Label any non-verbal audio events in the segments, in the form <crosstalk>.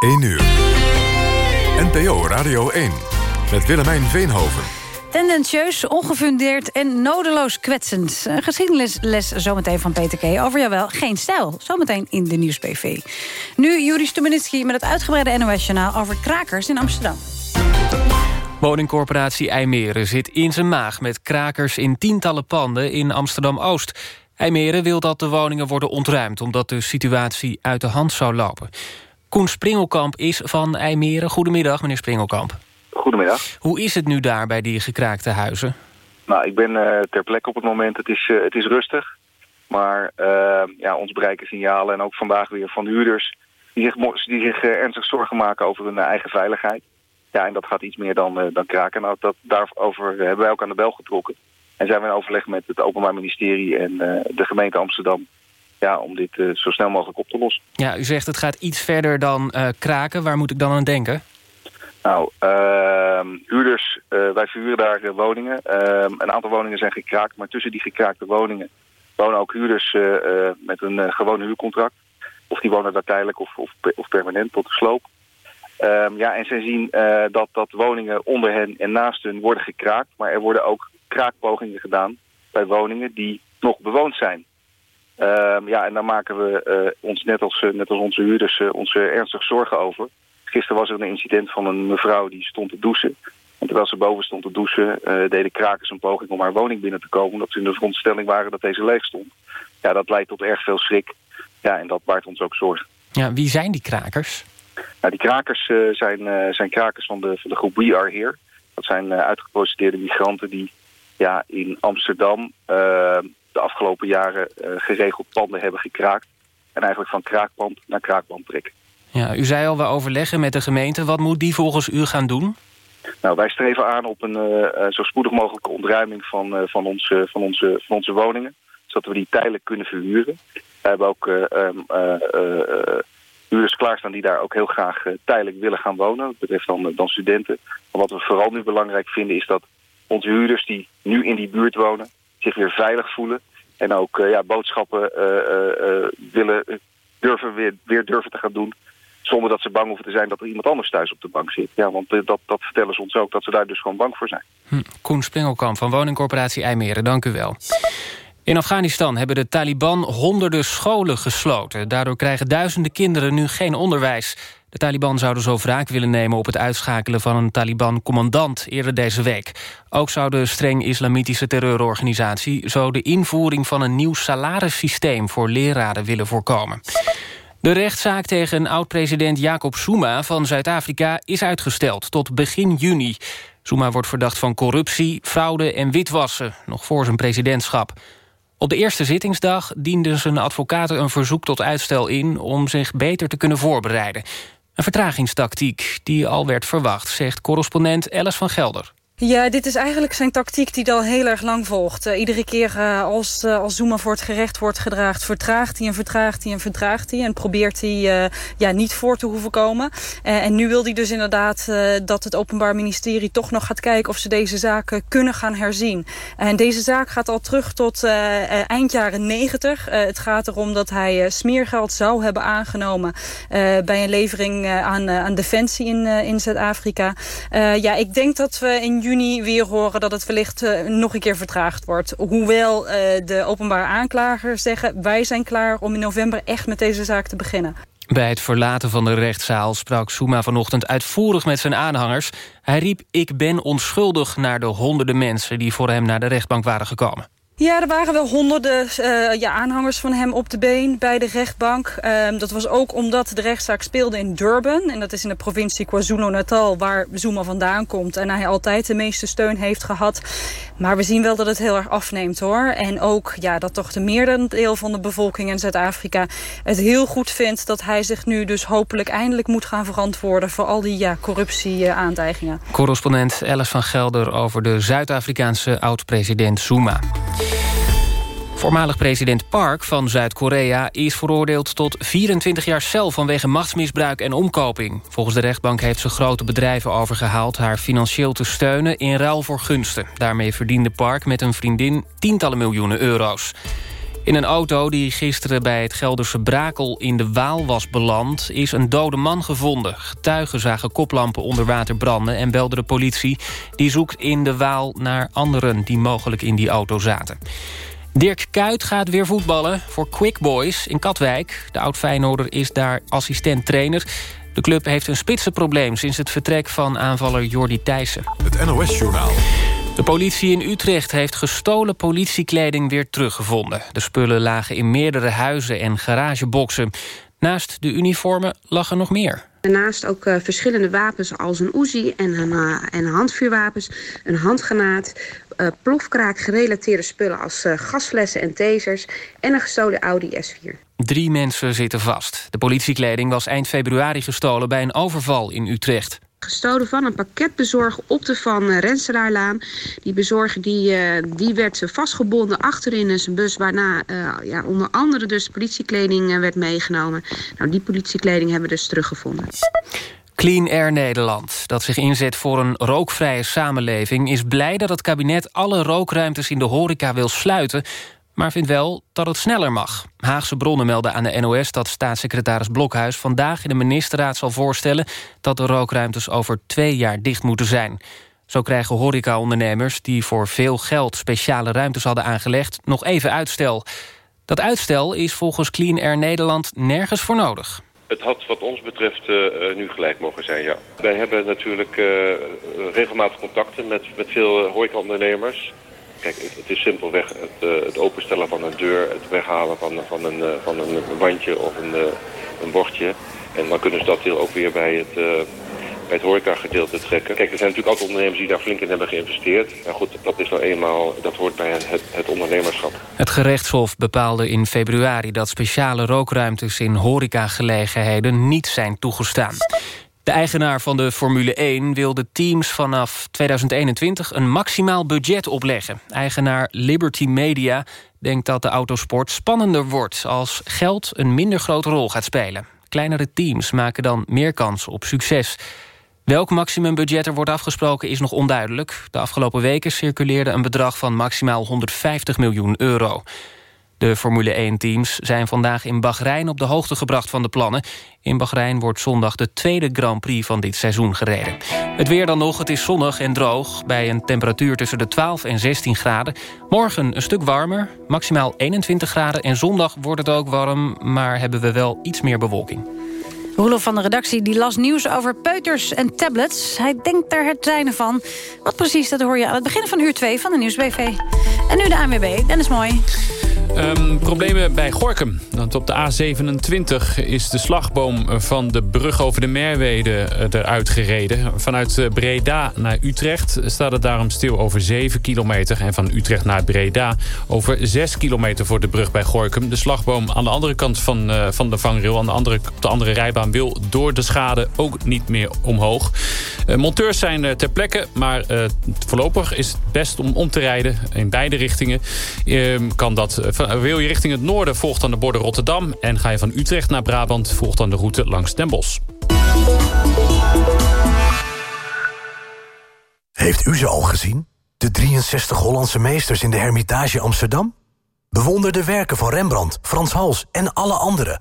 1 uur. NPO Radio 1 met Willemijn Veenhoven. Tendentieus, ongefundeerd en nodeloos kwetsend. Een geschiedenisles zometeen van Peter K. Over jawel, geen stijl. Zometeen in de Nieuws-PV. Nu Juri Stubenitski met het uitgebreide NOS-journaal... over krakers in Amsterdam. Woningcorporatie IJmeren zit in zijn maag... met krakers in tientallen panden in Amsterdam-Oost. IJmeren wil dat de woningen worden ontruimd... omdat de situatie uit de hand zou lopen. Koen Springelkamp is van IJmeren. Goedemiddag, meneer Springelkamp. Goedemiddag. Hoe is het nu daar bij die gekraakte huizen? Nou, ik ben uh, ter plekke op het moment. Het is, uh, het is rustig. Maar uh, ja, ons bereiken signalen en ook vandaag weer van huurders... die zich, die zich ernstig zorgen maken over hun eigen veiligheid. Ja, en dat gaat iets meer dan, dan kraken. Nou, dat, daarover hebben wij ook aan de bel getrokken. En zijn we in overleg met het Openbaar Ministerie en de gemeente Amsterdam... Ja, om dit zo snel mogelijk op te lossen. Ja, u zegt het gaat iets verder dan kraken. Waar moet ik dan aan denken? Nou, uh, huurders, uh, wij verhuren daar woningen. Uh, een aantal woningen zijn gekraakt, maar tussen die gekraakte woningen wonen ook huurders met een gewoon huurcontract. Of die wonen daar tijdelijk of, of, of permanent tot de sloop. Um, ja, en zij zien dat, dat woningen onder hen en naast hen worden gekraakt. Maar er worden ook kraakpogingen gedaan bij woningen die nog bewoond zijn. Um, ja, en daar maken we ons net als, net als onze huurders ons ernstig zorgen over. Gisteren was er een incident van een mevrouw die stond te douchen. En terwijl ze boven stond te douchen, uh, deden krakers een poging om haar woning binnen te komen. Omdat ze in de veronderstelling waren dat deze leeg stond. Ja, dat leidt tot erg veel schrik. Ja, en dat baart ons ook zorgen. Ja, wie zijn die krakers? Nou, die krakers uh, zijn, uh, zijn krakers van de, van de groep We Are Here. Dat zijn uitgeprocedeerde migranten die ja, in Amsterdam de afgelopen jaren geregeld panden hebben gekraakt. En eigenlijk van kraakpand naar kraakpand trekken. Ja, u zei al, we overleggen met de gemeente. Wat moet die volgens u gaan doen? Nou, wij streven aan op een uh, zo spoedig mogelijke ontruiming van, uh, van, onze, van, onze, van onze woningen. Zodat we die tijdelijk kunnen verhuren. We hebben ook uh, huurders klaarstaan die daar ook heel graag tijdelijk willen gaan wonen. Dat betreft dan, dan studenten. Maar wat we vooral nu belangrijk vinden is dat onze huurders die nu in die buurt wonen... zich weer veilig voelen. En ook ja, boodschappen willen, durven weer, weer durven te gaan doen zonder dat ze bang hoeven te zijn dat er iemand anders thuis op de bank zit. Ja, want dat, dat vertellen ze ons ook, dat ze daar dus gewoon bang voor zijn. Hm. Koen Springelkamp van woningcorporatie IJmeren, dank u wel. In Afghanistan hebben de Taliban honderden scholen gesloten. Daardoor krijgen duizenden kinderen nu geen onderwijs. De Taliban zouden zo wraak willen nemen op het uitschakelen van een Taliban-commandant eerder deze week. Ook zou de streng islamitische terreurorganisatie zo de invoering van een nieuw salarissysteem voor leraren willen voorkomen. De rechtszaak tegen oud-president Jacob Zuma van Zuid-Afrika is uitgesteld tot begin juni. Zuma wordt verdacht van corruptie, fraude en witwassen, nog voor zijn presidentschap. Op de eerste zittingsdag dienden zijn advocaten een verzoek tot uitstel in... om zich beter te kunnen voorbereiden. Een vertragingstactiek die al werd verwacht, zegt correspondent Alice van Gelder. Ja, dit is eigenlijk zijn tactiek die al heel erg lang volgt. Uh, iedere keer uh, als, uh, als Zuma voor het gerecht wordt gedraagd... vertraagt hij en vertraagt hij en vertraagt hij... en probeert hij ja, niet voor te hoeven komen. en nu wil hij dus inderdaad dat het Openbaar Ministerie... toch nog gaat kijken of ze deze zaken kunnen gaan herzien. En deze zaak gaat al terug tot eind jaren negentig. het gaat erom dat hij smeergeld zou hebben aangenomen... bij een levering aan, aan defensie in, in Zuid-Afrika. ja, ik denk dat we in weer horen dat het wellicht uh, nog een keer vertraagd wordt. Hoewel uh, de openbare aanklagers zeggen... wij zijn klaar om in november echt met deze zaak te beginnen. Bij het verlaten van de rechtszaal sprak Souma vanochtend uitvoerig met zijn aanhangers. Hij riep ik ben onschuldig naar de honderden mensen... die voor hem naar de rechtbank waren gekomen. Ja, er waren wel honderden uh, ja, aanhangers van hem op de been bij de rechtbank. Uh, dat was ook omdat de rechtszaak speelde in Durban. En dat is in de provincie KwaZulu-Natal waar Zuma vandaan komt. En hij altijd de meeste steun heeft gehad. Maar we zien wel dat het heel erg afneemt hoor. En ook ja, dat toch de meerdere van de bevolking in Zuid-Afrika het heel goed vindt... dat hij zich nu dus hopelijk eindelijk moet gaan verantwoorden... voor al die ja, corruptie-aantijgingen. Correspondent Alice van Gelder over de Zuid-Afrikaanse oud-president Zuma. Voormalig president Park van Zuid-Korea is veroordeeld tot 24 jaar cel vanwege machtsmisbruik en omkoping. Volgens de rechtbank heeft ze grote bedrijven overgehaald haar financieel te steunen in ruil voor gunsten. Daarmee verdiende Park met een vriendin tientallen miljoenen euro's. In een auto die gisteren bij het Gelderse Brakel in de Waal was beland... is een dode man gevonden. Getuigen zagen koplampen onder water branden en belden de politie. Die zoekt in de Waal naar anderen die mogelijk in die auto zaten. Dirk Kuyt gaat weer voetballen voor Quick Boys in Katwijk. De oud-Feyenoorder is daar assistent-trainer. De club heeft een spitsenprobleem sinds het vertrek van aanvaller Jordi Thijssen. Het NOS-journaal. De politie in Utrecht heeft gestolen politiekleding weer teruggevonden. De spullen lagen in meerdere huizen en garageboxen. Naast de uniformen lag er nog meer. Daarnaast ook uh, verschillende wapens als een Uzi en, een, uh, en handvuurwapens, een handgranaat, uh, plofkraak gerelateerde spullen als gasflessen en tasers en een gestolen Audi S4. Drie mensen zitten vast. De politiekleding was eind februari gestolen bij een overval in Utrecht gestolen van een pakketbezorger op de Van Renselaarlaan. Die bezorger die, uh, die werd vastgebonden achterin zijn bus... waarna uh, ja, onder andere dus politiekleding uh, werd meegenomen. Nou, die politiekleding hebben we dus teruggevonden. Clean Air Nederland, dat zich inzet voor een rookvrije samenleving... is blij dat het kabinet alle rookruimtes in de horeca wil sluiten maar vindt wel dat het sneller mag. Haagse bronnen melden aan de NOS dat staatssecretaris Blokhuis... vandaag in de ministerraad zal voorstellen... dat de rookruimtes over twee jaar dicht moeten zijn. Zo krijgen horecaondernemers die voor veel geld... speciale ruimtes hadden aangelegd, nog even uitstel. Dat uitstel is volgens Clean Air Nederland nergens voor nodig. Het had wat ons betreft uh, nu gelijk mogen zijn, ja. Wij hebben natuurlijk uh, regelmatig contacten met, met veel horecaondernemers... Kijk, het, is simpelweg het, uh, het, openstellen van een deur, het weghalen van, van, een, uh, van een wandje of een, uh, een bordje. En dan kunnen ze dat deel ook weer bij het, bij het horeca-gedeelte trekken. Kijk, er zijn natuurlijk altijd ondernemers die daar flink in hebben geïnvesteerd. Maar goed, dat is nou eenmaal, dat hoort bij het, het ondernemerschap. Het gerechtshof bepaalde in februari dat speciale rookruimtes in horecagelegenheden niet zijn toegestaan. De eigenaar van de Formule 1 wil de teams vanaf 2021 een maximaal budget opleggen. Eigenaar Liberty Media denkt dat de autosport spannender wordt... als geld een minder grote rol gaat spelen. Kleinere teams maken dan meer kans op succes. Welk maximumbudget er wordt afgesproken is nog onduidelijk. De afgelopen weken circuleerde een bedrag van maximaal 150 miljoen euro. De Formule 1-teams zijn vandaag in Bahrein op de hoogte gebracht van de plannen. In Bahrein wordt zondag de tweede Grand Prix van dit seizoen gereden. Het weer dan nog, het is zonnig en droog... bij een temperatuur tussen de 12 en 16 graden. Morgen een stuk warmer, maximaal 21 graden... en zondag wordt het ook warm, maar hebben we wel iets meer bewolking. Roelof van de redactie die las nieuws over peuters en tablets. Hij denkt er het zijn van. Wat precies, dat hoor je aan het begin van uur 2 van de Nieuwsbv. En nu de ANWB, Dennis Mooi. Um, problemen bij Gorkum. Want op de A27 is de slagboom van de brug over de Merwede eh, eruit gereden. Vanuit eh, Breda naar Utrecht staat het daarom stil over 7 kilometer. En van Utrecht naar Breda over 6 kilometer voor de brug bij Gorkum. De slagboom aan de andere kant van, uh, van de vangrail, aan de andere, op de andere rijbaan... wil door de schade ook niet meer omhoog. Monteurs zijn ter plekke, maar voorlopig is het best om om te rijden in beide richtingen. Ehm, kan dat wil je richting het noorden, volgt dan de borden Rotterdam. En ga je van Utrecht naar Brabant, volgt dan de route langs Den Bosch. Heeft u ze al gezien? De 63 Hollandse meesters in de Hermitage Amsterdam? Bewonder de werken van Rembrandt, Frans Hals en alle anderen.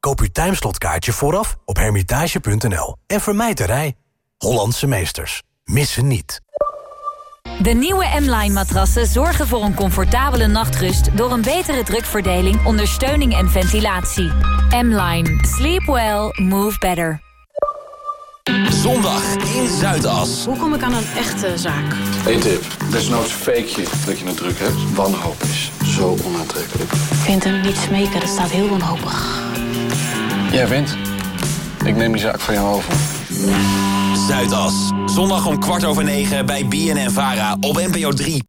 Koop uw timeslotkaartje vooraf op hermitage.nl. En vermijd de rij. Hollandse meesters. Missen niet. De nieuwe M-Line matrassen zorgen voor een comfortabele nachtrust... door een betere drukverdeling, ondersteuning en ventilatie. M-Line. Sleep well. Move better. Zondag in Zuidas. Hoe kom ik aan een echte zaak? Eén tip. Desnoods fake je dat je het druk hebt. Wanhoop is zo onaantrekkelijk. Ik vind hem niet smeken, dat staat heel wanhopig. Jij wint. Ik neem die zaak van jou over. Zuidas. Zondag om kwart over negen bij BNN Vara op NPO 3.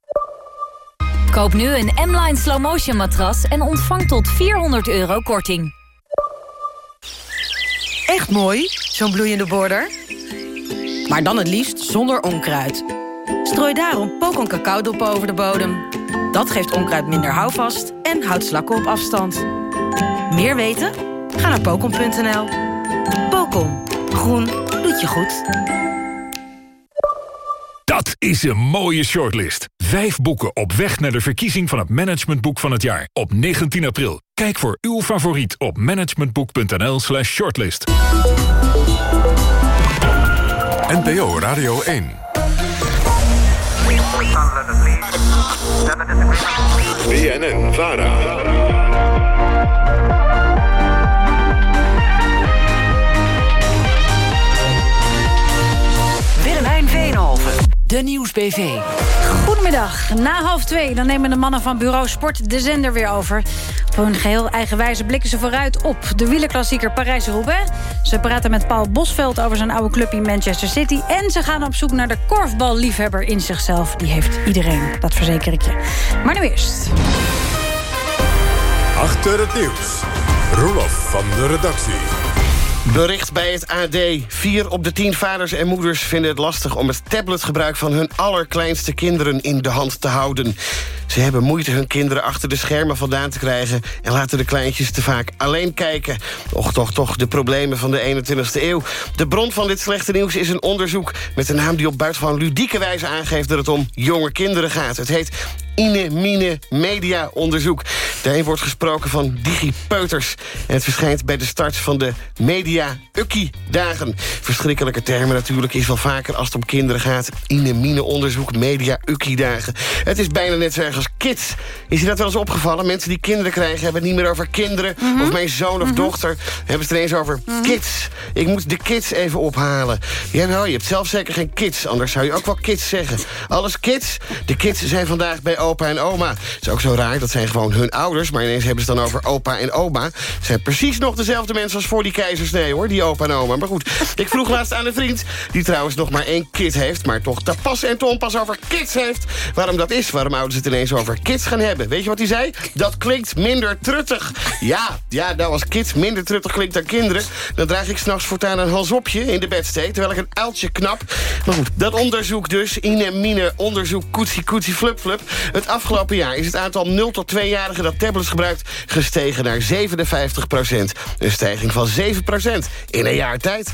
Koop nu een M-Line Slow Motion matras en ontvang tot 400 euro korting. Echt mooi, zo'n bloeiende border. Maar dan het liefst zonder onkruid. Strooi daarom pokon cacaodop over de bodem. Dat geeft onkruid minder houvast en houdt slakken op afstand. Meer weten? Ga naar pokon.nl. Pokon. Groen je goed. Dat is een mooie shortlist. Vijf boeken op weg naar de verkiezing van het managementboek van het jaar. Op 19 april. Kijk voor uw favoriet op managementboek.nl slash shortlist. NPO Radio 1. BNN Vara. De Nieuwsbv. Goedemiddag. Na half twee dan nemen de mannen van bureau Sport de zender weer over. Op hun geheel eigen wijze blikken ze vooruit op de wielerklassieker Parijs-Roubaix. Ze praten met Paul Bosveld over zijn oude club in Manchester City. En ze gaan op zoek naar de korfballiefhebber in zichzelf. Die heeft iedereen, dat verzeker ik je. Maar nu eerst. Achter het nieuws. Roelof van de redactie. Bericht bij het AD. Vier op de tien vaders en moeders vinden het lastig... om het tabletgebruik van hun allerkleinste kinderen in de hand te houden. Ze hebben moeite hun kinderen achter de schermen vandaan te krijgen... en laten de kleintjes te vaak alleen kijken. Och, toch, toch, de problemen van de 21ste eeuw. De bron van dit slechte nieuws is een onderzoek... met een naam die op buitengewoon ludieke wijze aangeeft... dat het om jonge kinderen gaat. Het heet Ine Mine Media Onderzoek. Daarin wordt gesproken van digipeuters. En het verschijnt bij de start van de Media Ukkie-dagen. Verschrikkelijke termen natuurlijk is wel vaker als het om kinderen gaat. Ine Mine Onderzoek, Media Ukkie-dagen. Het is bijna net zo erg als kids. Is je dat wel eens opgevallen? Mensen die kinderen krijgen hebben het niet meer over kinderen... of mijn zoon of dochter. Hebben het ineens over kids. Ik moet de kids even ophalen. Jawel, je hebt zelf zeker geen kids. Anders zou je ook wel kids zeggen. Alles kids? De kids zijn vandaag bij opa en oma. Het is ook zo raar, dat zijn gewoon hun ouders... maar ineens hebben ze het dan over opa en oma. Ze zijn precies nog dezelfde mensen als voor die keizersnee, hoor, die opa en oma. Maar goed, ik vroeg <laughs> laatst aan een vriend... die trouwens nog maar één kind heeft... maar toch te pas en ton pas over kids heeft... waarom dat is, waarom ouders het ineens over kids gaan hebben. Weet je wat hij zei? Dat klinkt minder truttig. Ja, ja, nou als kids minder truttig klinkt dan kinderen... dan draag ik s'nachts voortaan een halsopje in de bedsteek... terwijl ik een uiltje knap. Maar goed, dat onderzoek dus, Ine Mine onderzoek koetsie koetsie flup flup... Het afgelopen jaar is het aantal 0 tot 2-jarigen dat tablets gebruikt... gestegen naar 57 procent. Een stijging van 7 procent in een jaar tijd.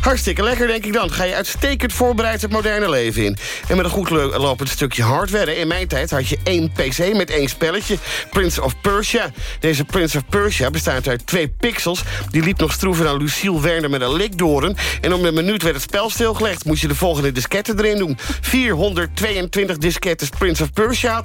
Hartstikke lekker, denk ik dan. Ga je uitstekend voorbereid het moderne leven in. En met een goed lopend stukje hardware. In mijn tijd had je één PC met één spelletje. Prince of Persia. Deze Prince of Persia bestaat uit twee pixels. Die liep nog stroeven aan Lucille Werner met een likdoren. En om een minuut werd het spel stilgelegd. Moest je de volgende disketten erin doen. 422 diskettes Prince of Persia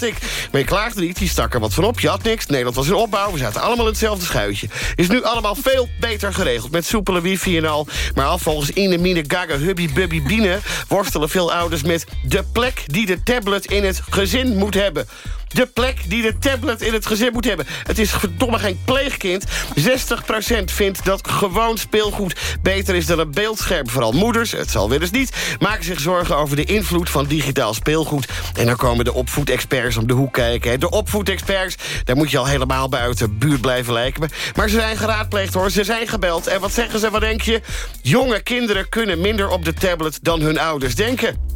Maar je klaagde niet, die stak er wat van op. Je had niks, Nederland was in opbouw. We zaten allemaal in hetzelfde schuitje. Is nu allemaal veel beter geregeld. Met soepele wifi en al. Maar al volgens Ine Mine Gaga Hubby Bubby Biene... worstelen veel ouders met de plek die de tablet in het gezin moet hebben de plek die de tablet in het gezin moet hebben. Het is verdomme geen pleegkind. 60% vindt dat gewoon speelgoed beter is dan een beeldscherm. Vooral moeders, het zal weer eens niet, maken zich zorgen over de invloed van digitaal speelgoed. En dan komen de opvoedexperts om de hoek kijken. De opvoedexperts, daar moet je al helemaal buiten buurt blijven lijken. Maar ze zijn geraadpleegd hoor, ze zijn gebeld. En wat zeggen ze, wat denk je? Jonge kinderen kunnen minder op de tablet dan hun ouders denken.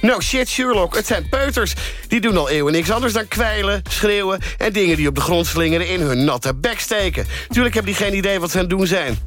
No shit, Sherlock, het zijn peuters. Die doen al eeuwen niks anders dan kwijlen, schreeuwen... en dingen die op de grond slingeren in hun natte bek steken. Tuurlijk hebben die geen idee wat ze aan het doen zijn.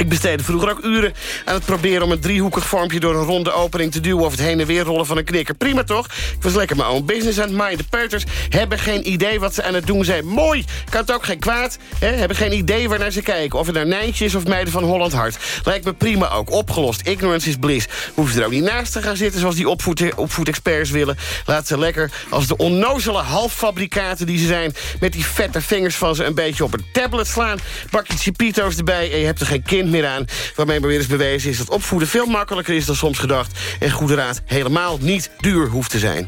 Ik besteedde vroeger ook uren aan het proberen om een driehoekig vormpje... door een ronde opening te duwen of het heen en weer rollen van een knikker. Prima toch? Ik was lekker mijn own business aan het maaien. De peuters hebben geen idee wat ze aan het doen zijn. Mooi! Kan het ook geen kwaad? Hè? Hebben geen idee waar naar ze kijken. Of het nou Nijntje is of meiden van Holland Hart. Lijkt me prima ook. Opgelost. Ignorance is bliss. Hoeven ze er ook niet naast te gaan zitten zoals die opvoed, opvoedexperts willen. Laat ze lekker als de onnozele halffabrikaten die ze zijn... met die vette vingers van ze een beetje op een tablet slaan. Bakje chipito's erbij en je hebt er geen kind meer aan. Waarmee maar weer eens bewezen is dat opvoeden veel makkelijker is dan soms gedacht. En goede raad helemaal niet duur hoeft te zijn.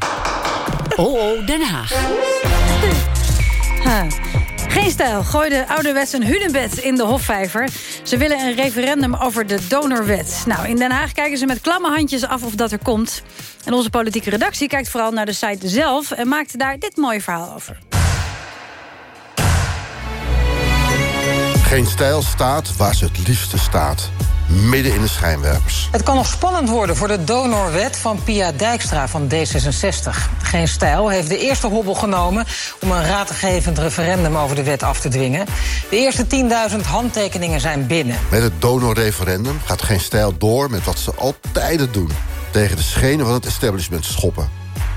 Oh, oh, Den Haag. Ha. Geen stijl. Gooi de ouderwets een hunebed in de Hofvijver. Ze willen een referendum over de donorwet. Nou, in Den Haag kijken ze met klamme handjes af of dat er komt. En onze politieke redactie kijkt vooral naar de site zelf... en maakt daar dit mooie verhaal over. Geen stijl staat waar ze het liefste staat. Midden in de schijnwerpers. Het kan nog spannend worden voor de donorwet van Pia Dijkstra van D66. Geen Stijl heeft de eerste hobbel genomen... om een raadgevend referendum over de wet af te dwingen. De eerste 10.000 handtekeningen zijn binnen. Met het donorreferendum gaat Geen Stijl door met wat ze altijd doen. Tegen de schenen van het establishment schoppen.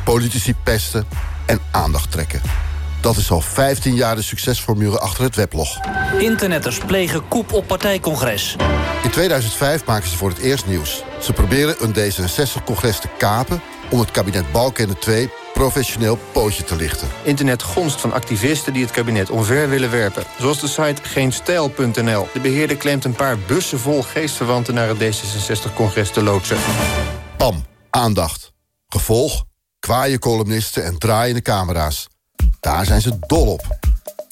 politici pesten en aandacht trekken. Dat is al 15 jaar de succesformule achter het weblog. Internetters plegen koep op partijcongres. In 2005 maken ze voor het eerst nieuws. Ze proberen een D66-congres te kapen... om het kabinet Balkenende 2 professioneel pootje te lichten. Internet gonst van activisten die het kabinet omver willen werpen. Zoals de site geenstijl.nl. De beheerder claimt een paar bussen vol geestverwanten... naar het D66-congres te loodsen. Pam, aandacht. Gevolg, kwaaie columnisten en draaiende camera's. Daar zijn ze dol op.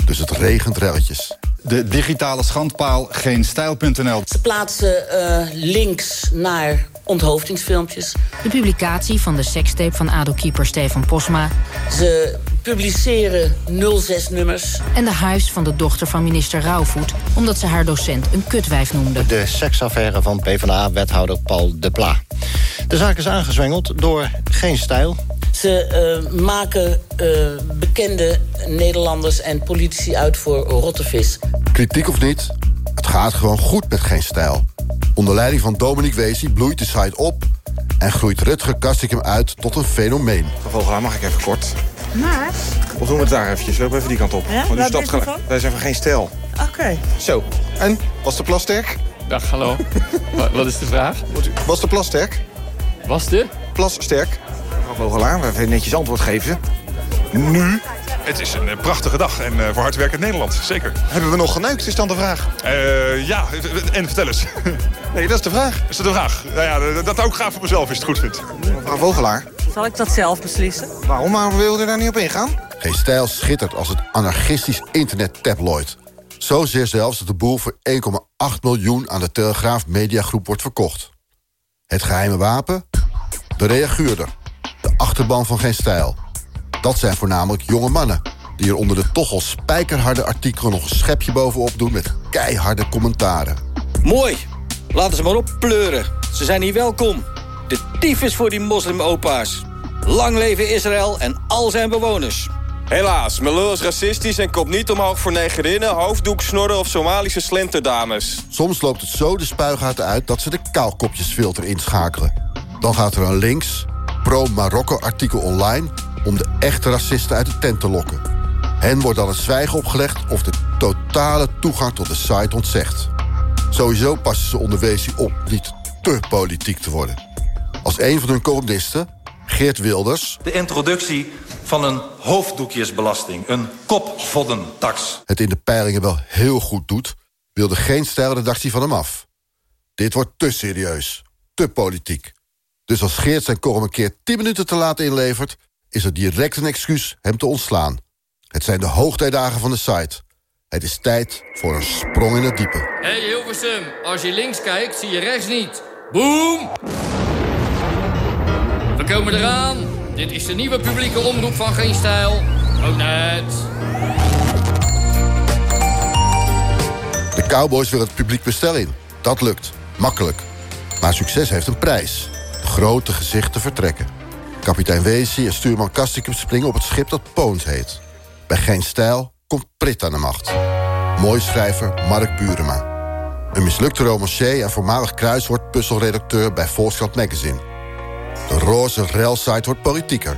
Dus het regent relletjes. De digitale schandpaal geenstijl.nl. Ze plaatsen uh, links naar onthoofdingsfilmpjes. De publicatie van de sekstape van ADO-keeper Stefan Posma. Ze publiceren 06-nummers. En de huis van de dochter van minister Rauwvoet... omdat ze haar docent een kutwijf noemde. De seksaffaire van PvdA-wethouder Paul de Pla. De zaak is aangezwengeld door Geen Stijl... Ze uh, maken uh, bekende Nederlanders en politici uit voor rottevis. Kritiek of niet, het gaat gewoon goed met Geen Stijl. Onder leiding van Dominique Weesie bloeit de site op... en groeit Rutger Kastikum uit tot een fenomeen. Vogelaar, mag ik even kort? Maar? Of doen we het daar eventjes? Loop even die kant op. Ja? Want u stapt gelijk. Wij zijn van geen stijl. Oké. Zo. En? Was de plas sterk? Dag, hallo. <laughs> Wa- Wat is de vraag? Was de plas sterk? Was de? Plas sterk. Mevrouw Vogelaar, we even netjes antwoord geven. Nu? Het is een eh, prachtige dag en eh, voor hardwerkend Nederland, zeker. Hebben we nog geneukt, is dan de vraag. Eh, ja, en vertel eens. <laughs> Nee, dat is de vraag. Is dat de vraag? Nou ja, dat ook graag voor mezelf, als je het goed vindt. Mevrouw Vogelaar, Zal ik dat zelf beslissen? waarom maar wilde u daar niet op ingaan? Geen Stijl schittert als het anarchistisch internet-tabloid. Zozeer zelfs dat de boel voor 1,8 miljoen aan de Telegraaf Mediagroep wordt verkocht. Het geheime wapen? De reaguurder. De achterban van Geen Stijl. Dat zijn voornamelijk jonge mannen... die er onder de toch al spijkerharde artikelen nog een schepje bovenop doen... met keiharde commentaren. Mooi. Laten ze maar oppleuren. Ze zijn hier welkom. De tyfus voor die moslimopa's. Lang leven Israël en al zijn bewoners. Helaas, mijn lul is racistisch en komt niet omhoog voor negerinnen, hoofddoek, snorren of Somalische slenterdames. Soms loopt het zo de spuigaten uit dat ze de kaalkopjesfilter inschakelen. Dan gaat er een links, pro-Marokko-artikel online... om de echte racisten uit de tent te lokken. Hen wordt dan het zwijgen opgelegd of de totale toegang tot de site ontzegd. Sowieso passen ze onder Weesie op niet te politiek te worden. Als een van hun columnisten, Geert Wilders... De introductie van een hoofddoekjesbelasting, een kopvoddentax. het in de peilingen wel heel goed doet... wilde geen stijlredactie van hem af. Dit wordt te serieus, te politiek. Dus als Geert zijn column een keer 10 minuten te laat inlevert... is er direct een excuus hem te ontslaan. Het zijn de hoogtijdagen van de site. Het is tijd voor een sprong in het diepe. Hey Hilversum, als je links kijkt, zie je rechts niet. Boom! We komen eraan. Dit is de nieuwe publieke omroep van Geen Stijl. Ook net. De Cowboys willen het publiek bestel in. Dat lukt. Makkelijk. Maar succes heeft een prijs. Grote gezichten vertrekken. Kapitein Weesie en stuurman Kastikum springen op het schip dat Poont heet. Bij Geen Stijl komt Prit aan de macht. Mooi schrijver Mark Burema. Een mislukte romancier en voormalig kruiswoordpuzzelredacteur bij Volkskrant Magazine. De roze railsite wordt politieker.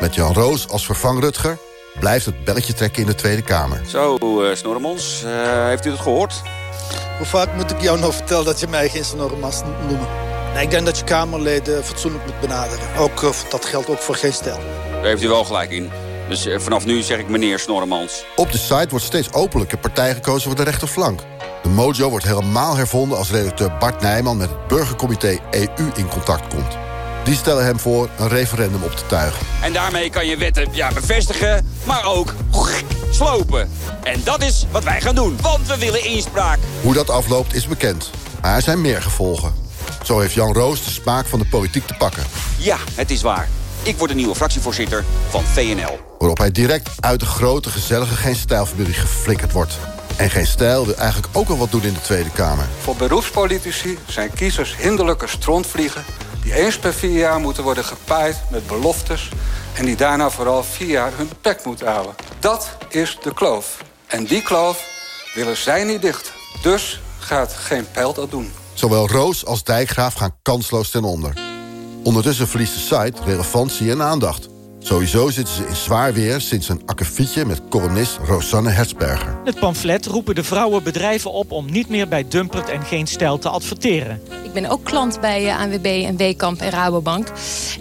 Met Jan Roos als vervang Rutger blijft het belletje trekken in de Tweede Kamer. Zo, uh, Snorremons, uh, heeft u het gehoord? Hoe vaak moet ik jou nog vertellen dat je mij geen Snorremans noemen? Nee, ik denk dat je Kamerleden fatsoenlijk moet benaderen. Ook, uh, dat geldt ook voor geen stijl. Daar heeft u wel gelijk in. Dus vanaf nu zeg ik meneer Snorremans. Op de site wordt steeds openlijker partij gekozen voor de rechterflank. De mojo wordt helemaal hervonden als redacteur Bart Nijman... met het burgercomité EU in contact komt. Die stellen hem voor een referendum op te tuigen. En daarmee kan je wetten ja, bevestigen, maar ook slopen. En dat is wat wij gaan doen, want we willen inspraak. Hoe dat afloopt is bekend. Maar er zijn meer gevolgen. Zo heeft Jan Roos de smaak van de politiek te pakken. Ja, het is waar. Ik word de nieuwe fractievoorzitter van VNL. Waarop hij direct uit de grote, gezellige Geen Stijlfamilie geflikkerd wordt. En Geen Stijl wil eigenlijk ook wel wat doen in de Tweede Kamer. Voor beroepspolitici zijn kiezers hinderlijke strontvliegen... die eens per vier jaar moeten worden gepaaid met beloftes... en die daarna vooral vier jaar hun bek moeten houden. Dat is de kloof. En die kloof willen zij niet dicht. Dus gaat geen pijl dat doen. Zowel Roos als Dijkgraaf gaan kansloos ten onder. Ondertussen verliest de site relevantie en aandacht. Sowieso zitten ze in zwaar weer sinds een akkefietje met columnist Rosanne Hertzberger. Het pamflet roepen de vrouwen bedrijven op om niet meer bij Dumpert en Geen Stijl te adverteren. Ik ben ook klant bij eh, ANWB en Wekamp en Rabobank.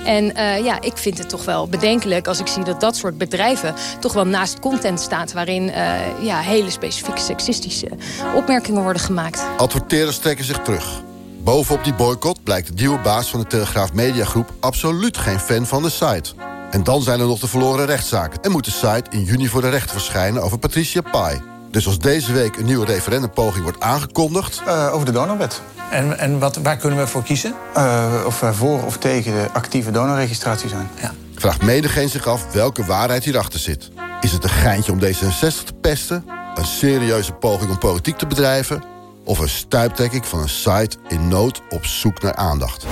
En uh, ja, ik vind het toch wel bedenkelijk als ik zie dat dat soort bedrijven... toch wel naast content staat waarin uh, ja, hele specifieke seksistische opmerkingen worden gemaakt. Adverteerders trekken zich terug. Bovenop die boycott blijkt de nieuwe baas van de Telegraaf Mediagroep... absoluut geen fan van de site. En dan zijn er nog de verloren rechtszaken. En moet de site in juni voor de rechter verschijnen over Patricia Pai. Dus als deze week een nieuwe referendumpoging wordt aangekondigd... Uh, over de donorwet. En, en wat, waar kunnen we voor kiezen? Uh, of we voor of tegen de actieve donorregistratie zijn. Ja. Vraagt menigeen zich af welke waarheid hierachter zit. Is het een geintje om D66 te pesten? Een serieuze poging om politiek te bedrijven? Of een stuiptrekking van een site in nood op zoek naar aandacht?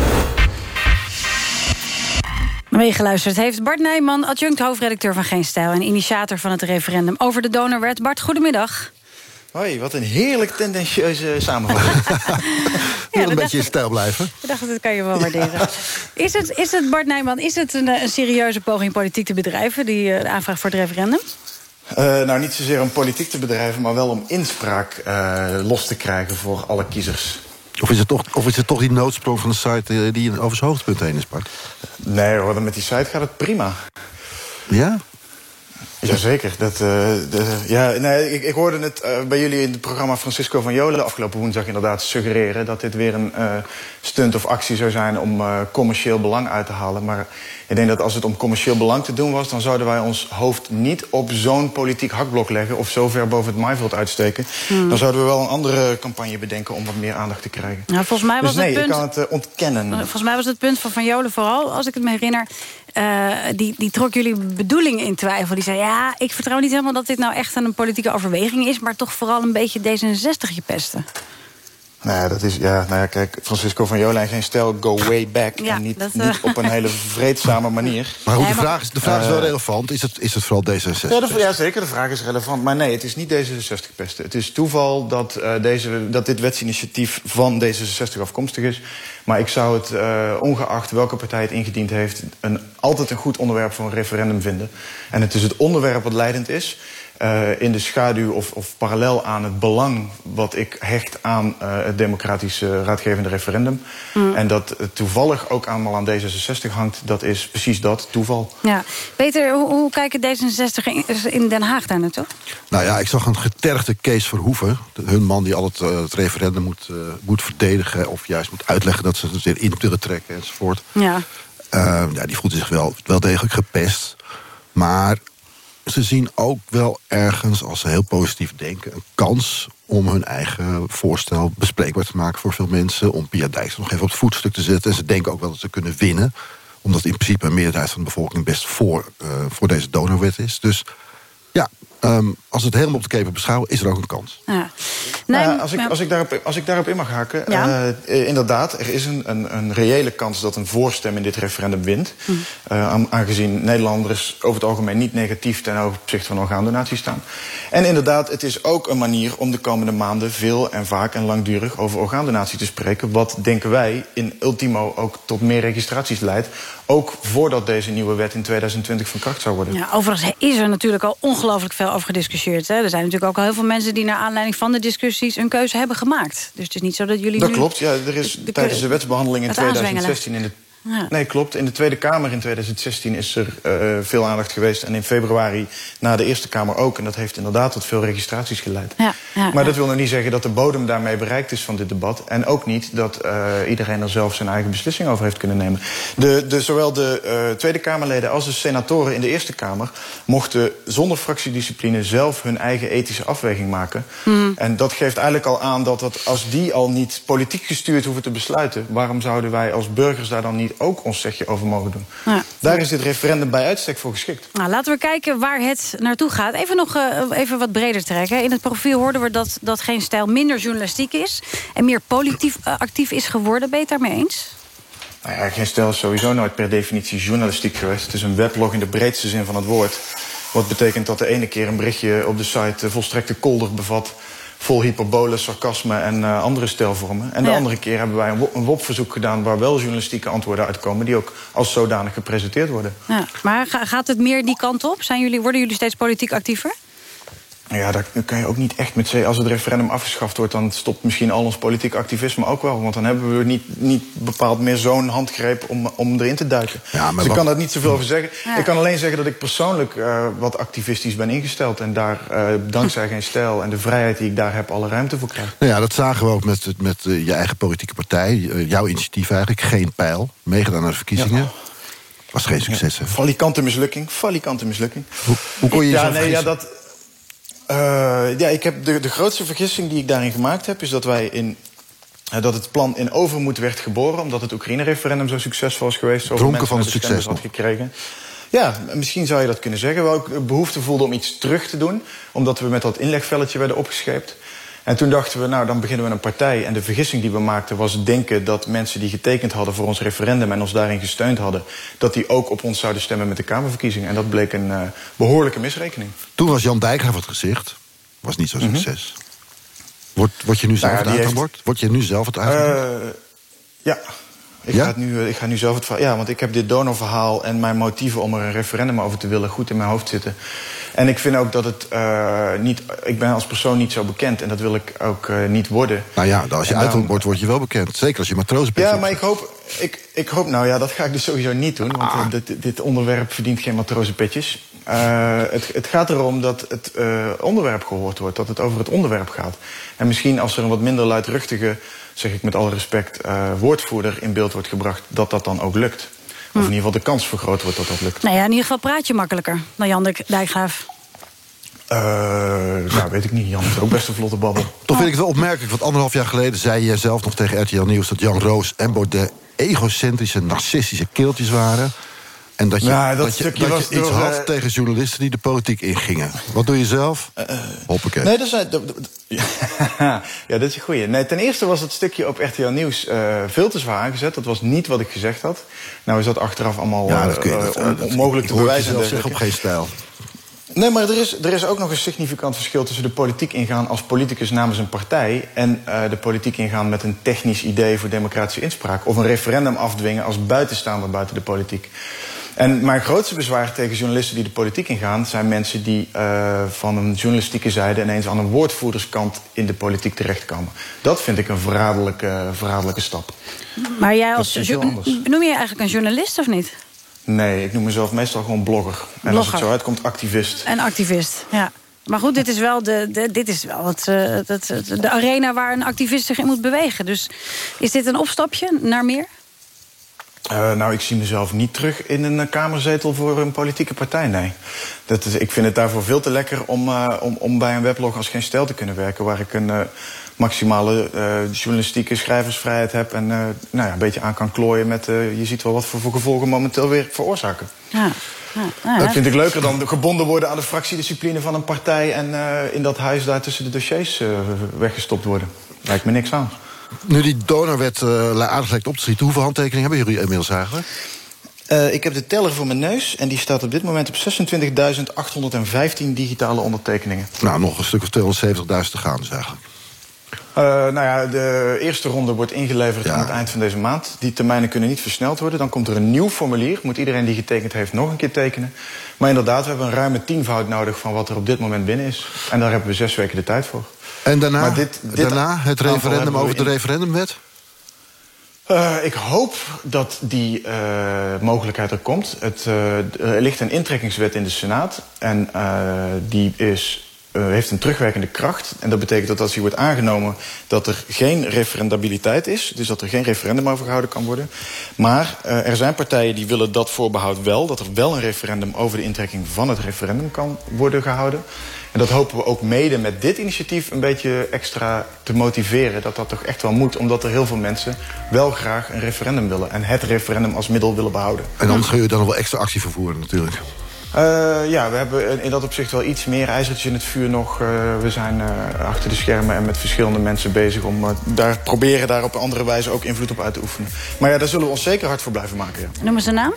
Meegeluisterd heeft Bart Nijman, adjunct hoofdredacteur van Geen Stijl... en initiator van het referendum over de donorwet. Bart, goedemiddag. Hoi, wat een heerlijk tendentieuze samenvatting. <laughs> ja, Wil een beetje in stijl blijven. Ik dacht, dat kan je wel waarderen. Is het, is het, Bart Nijman, is het een, een serieuze poging politiek te bedrijven... die uh, aanvraag voor het referendum? Uh, nou, niet zozeer om politiek te bedrijven... maar wel om inspraak uh, los te krijgen voor alle kiezers. Of is, het toch, of is het toch die noodsprong van de site die over zijn hoogtepunt heen is, Bart? Nee hoor, met die site gaat het prima. Ja? Jazeker. Dat, uh, de, ja, nee, ik, ik hoorde het uh, bij jullie in het programma Francisco van Jolen afgelopen woensdag inderdaad suggereren dat dit weer een uh, stunt of actie zou zijn om commercieel belang uit te halen. Maar ik denk dat als het om commercieel belang te doen was, dan zouden wij ons hoofd niet op zo'n politiek hakblok leggen of zo ver boven het maaiveld uitsteken. Hmm. Dan zouden we wel een andere campagne bedenken om wat meer aandacht te krijgen. Nou, volgens mij was dus nee, het punt, ik kan het ontkennen. Volgens mij was het punt van Van Jolen vooral, als ik het me herinner. Uh, die, die trok jullie bedoeling in twijfel. Die zei, ja, ik vertrouw niet helemaal dat dit nou echt een politieke overweging is... maar toch vooral een beetje D66 je pesten. Nou ja, dat is, ja, nou ja, kijk, Francisco van Jola en geen stijl go way back. Ja, en niet, dat, niet op een hele vreedzame <laughs> manier. Maar goed, de vraag is, de vraag is wel relevant. Is het, is het vooral D66? Ja, de, ja, zeker, de vraag is relevant. Maar nee, het is niet D66 pesten. Het is toeval dat, uh, deze, dat dit wetsinitiatief van D66 afkomstig is. Maar ik zou het, uh, ongeacht welke partij het ingediend heeft... Een, altijd een goed onderwerp voor een referendum vinden. En het is het onderwerp wat leidend is... Uh, in de schaduw of, of, parallel aan het belang wat ik hecht aan uh, het democratische raadgevende referendum. Mm. En dat uh, toevallig ook allemaal aan D66 hangt, dat is precies dat, toeval. Ja. Peter, hoe, hoe kijken D66 in, in, Den Haag daar naartoe? Nou ja, ik zag een getergde Kees Verhoeven. Hun man die altijd het referendum moet, moet verdedigen... of juist moet uitleggen dat ze het weer in willen trekken enzovoort. Ja. ja, die voelde zich wel, wel degelijk gepest. Maar ze zien ook wel ergens, als ze heel positief denken... een kans om hun eigen voorstel bespreekbaar te maken voor veel mensen... om Pia nog even op het voetstuk te zetten. En ze denken ook wel dat ze kunnen winnen. Omdat in principe een meerderheid van de bevolking best voor, uh, voor deze donorwet is. Dus um, als we het helemaal op de keper beschouwen, is er ook een kans. Ja. Nee, nou, als, ik, als, ik daarop, als ik daarop in mag haken... Ja. Uh, inderdaad, er is een, een, een, reële kans dat een voorstem in dit referendum wint. Hm. Uh, aangezien Nederlanders over het algemeen niet negatief... ten opzichte van orgaandonatie staan. En inderdaad, het is ook een manier om de komende maanden... veel en vaak en langdurig over orgaandonatie te spreken. Wat, denken wij, in ultimo ook tot meer registraties leidt. Ook voordat deze nieuwe wet in 2020 van kracht zou worden. Ja, overigens is er natuurlijk al ongelooflijk veel over gediscussieerd. Hè? Er zijn natuurlijk ook al heel veel mensen die naar aanleiding van de discussies... een keuze hebben gemaakt. Dus het is niet zo dat jullie Dat nu klopt, ja. Er is de, tijdens de wetsbehandeling in 2016 in de ja. Nee, klopt. In de Tweede Kamer in 2016 is er uh, veel aandacht geweest. En in februari na de Eerste Kamer ook. En dat heeft inderdaad tot veel registraties geleid. Ja, ja, maar dat wil nog niet zeggen dat de bodem daarmee bereikt is van dit debat. En ook niet dat uh, iedereen er zelf zijn eigen beslissing over heeft kunnen nemen. De, de, zowel de uh, Tweede Kamerleden als de senatoren in de Eerste Kamer... mochten zonder fractiediscipline zelf hun eigen ethische afweging maken. Mm. En dat geeft eigenlijk al aan dat, dat als die al niet politiek gestuurd hoeven te besluiten... waarom zouden wij als burgers daar dan niet ook ons zegje over mogen doen. Ja. Daar is dit referendum bij uitstek voor geschikt. Nou, laten we kijken waar het naartoe gaat. Even nog uh, even wat breder trekken. In het profiel hoorden we dat, dat Geen Stijl minder journalistiek is... en meer politiek uh, actief is geworden. Ben je het daarmee eens? Nou ja, Geen Stijl is sowieso nooit per definitie journalistiek geweest. Het is een weblog in de breedste zin van het woord. Wat betekent dat de ene keer een berichtje op de site... Uh, volstrekte kolder bevat vol hyperbole, sarcasme en eh, andere stelvormen. En de Ja. andere keer hebben wij een, wo- een WOP-verzoek gedaan... waar wel journalistieke antwoorden uitkomen... die ook als zodanig gepresenteerd worden. Ja. Maar ga- gaat het meer die kant op? Zijn jullie, worden jullie steeds politiek actiever? Ja, daar kan je ook niet echt met zeggen. Als het referendum afgeschaft wordt, dan stopt misschien al ons politiek activisme ook wel. Want dan hebben we niet, niet bepaald meer zo'n handgreep om, om erin te duiken. Ja, maar dus ik wat- kan daar niet zoveel over zeggen. Ja. Ik kan alleen zeggen dat ik persoonlijk eh, wat activistisch ben ingesteld. En daar eh, dankzij geen stijl en de vrijheid die ik daar heb, alle ruimte voor krijg. Nou ja, dat zagen we ook met, met eh, je eigen politieke partij. jouw initiatief eigenlijk, geen pijl. Meegedaan aan de verkiezingen. Was geen succes, hè? Falikante mislukking, falikante mislukking. Hoe, hoe kon je ja, nee, ja, dat. Eh, ja, ik heb de, de grootste vergissing die ik daarin gemaakt heb, is dat wij in. eh, dat het plan in overmoed werd geboren, omdat het Oekraïne-referendum zo succesvol is geweest. Dronken mensen van het succes had gekregen. Ja, misschien zou je dat kunnen zeggen. Wel ik behoefte voelde om iets terug te doen, omdat we met dat inlegvelletje werden opgescheept. En toen dachten we, nou, dan beginnen we een partij. En de vergissing die we maakten was denken dat mensen die getekend hadden voor ons referendum en ons daarin gesteund hadden, dat die ook op ons zouden stemmen met de Kamerverkiezingen. En dat bleek een eh, behoorlijke misrekening. Toen was Jan Dijkgraaf het gezicht. Was niet zo'n succes. Word, word je nu zelf Mhm. Nou het die uithangbord? Word je nu zelf het uithangbord? Eh, ja. Ik, Ja? Ga het nu, eh, ik ga nu zelf het. Ja, want ik heb dit donorverhaal en mijn motieven om er een referendum over te willen goed in mijn hoofd zitten. En ik vind ook dat het eh, niet. Ik ben als persoon niet zo bekend en dat wil ik ook eh, niet worden. nou ja, als je daarom- uithangbord word je wel bekend. Zeker als je matroos bent. Ja, maar ik hoop, ik, ik hoop, nou ja, dat ga ik dus sowieso niet doen. Want dit, dit onderwerp verdient geen matrozenpetjes. Eh, het, het gaat erom dat het eh, onderwerp gehoord wordt, dat het over het onderwerp gaat. En misschien als er een wat minder luidruchtige, zeg ik met alle respect, eh, woordvoerder in beeld wordt gebracht, dat dat dan ook lukt. Of in ieder geval de kans vergroot wordt dat dat lukt. Nou ja, in ieder geval praat je makkelijker dan Jan Dijk- Dijkgraaf. Eh, nou, weet ik niet. Jan is ook best een vlotte babbel. Toch vind ik het wel opmerkelijk, want anderhalf jaar geleden zei jij zelf nog tegen RTL Nieuws dat Jan Roos en Baudet egocentrische, narcistische keeltjes waren. En dat je, Nou, dat dat je, dat was je iets door, had eh, tegen journalisten die de politiek ingingen. Wat doe je zelf? Hoppakee. Nee, dat is, dat- dat- ja, dat is een goeie. Nee, ten eerste was het stukje op RTL Nieuws eh, veel te zwaar aangezet. Dat was niet wat ik gezegd had. Nou is dat achteraf allemaal ja, eh, dat kun je eh, dat, on- dat- onmogelijk te bewijzen. en jezelf zeggen op geen stijl. Nee, maar er is, er is ook nog een significant verschil tussen de politiek ingaan als politicus namens een partij en eh, de politiek ingaan met een technisch idee voor democratische inspraak. Of een referendum afdwingen als buitenstaander buiten de politiek. En mijn grootste bezwaar tegen journalisten die de politiek ingaan zijn mensen die eh, van een journalistieke zijde ineens aan een woordvoerderskant in de politiek terechtkomen. Dat vind ik een verraderlijke, verraderlijke stap. Maar jij als... Noem je je eigenlijk een journalist of niet? Nee, ik noem mezelf meestal gewoon blogger. En als Blogger. het zo uitkomt, activist. En activist, ja. Maar goed, dit is wel, de, de, dit is wel het, eh, het, het- de arena waar een activist zich in moet bewegen. Dus is dit een opstapje naar meer? Eh, nou, ik zie mezelf niet terug in een eh, kamerzetel voor een politieke partij, nee. Dat is, ik vind het daarvoor veel te lekker om, eh, om, om bij een weblog als geen stijl te kunnen werken... waar ik een maximale journalistieke schrijversvrijheid heb... en nou ja, een beetje aan kan klooien met... je ziet wel wat voor, voor gevolgen momenteel weer veroorzaken. Ja. ja, ja. Dat vind ik leuker dan gebonden worden aan de fractiediscipline van een partij... en in dat huis daar tussen de dossiers weggestopt worden. Lijkt me niks aan. Nu die donorwet uh, aardig lijkt op te schieten, hoeveel handtekeningen hebben jullie inmiddels eigenlijk? Uh, ik heb de teller voor mijn neus en die staat op dit moment op 26.815 digitale ondertekeningen. Nou, nog een stuk of 270.000 te gaan dus eigenlijk. Uh, nou ja, de eerste ronde wordt ingeleverd ja. aan het eind van deze maand. Die termijnen kunnen niet versneld worden. Dan komt er een nieuw formulier. Moet iedereen die getekend heeft nog een keer tekenen. Maar inderdaad, we hebben een ruime tienvoud nodig van wat er op dit moment binnen is. En daar hebben we zes weken de tijd voor. En daarna, dit, dit daarna het referendum over de referendumwet? Uh, ik hoop dat die uh, mogelijkheid er komt. Het, uh, er ligt een intrekkingswet in de Senaat. En die is, heeft een terugwerkende kracht. En dat betekent dat als die wordt aangenomen... dat er geen referendabiliteit is. Dus dat er geen referendum over gehouden kan worden. Maar er zijn partijen die willen dat voorbehoud wel. Dat er wel een referendum over de intrekking van het referendum kan worden gehouden. En dat hopen we ook mede met dit initiatief een beetje extra te motiveren. Dat dat toch echt wel moet, omdat er heel veel mensen wel graag een referendum willen. En het referendum als middel willen behouden. En dan kun je dan nog wel extra actie vervoeren natuurlijk. Uh, ja, we hebben in dat opzicht wel iets meer ijzertjes in het vuur nog. Uh, we zijn uh, achter de schermen en met verschillende mensen bezig... om daar proberen daar op een andere wijze ook invloed op uit te oefenen. Maar ja, daar zullen we ons zeker hard voor blijven maken. Ja. Noem eens een naam.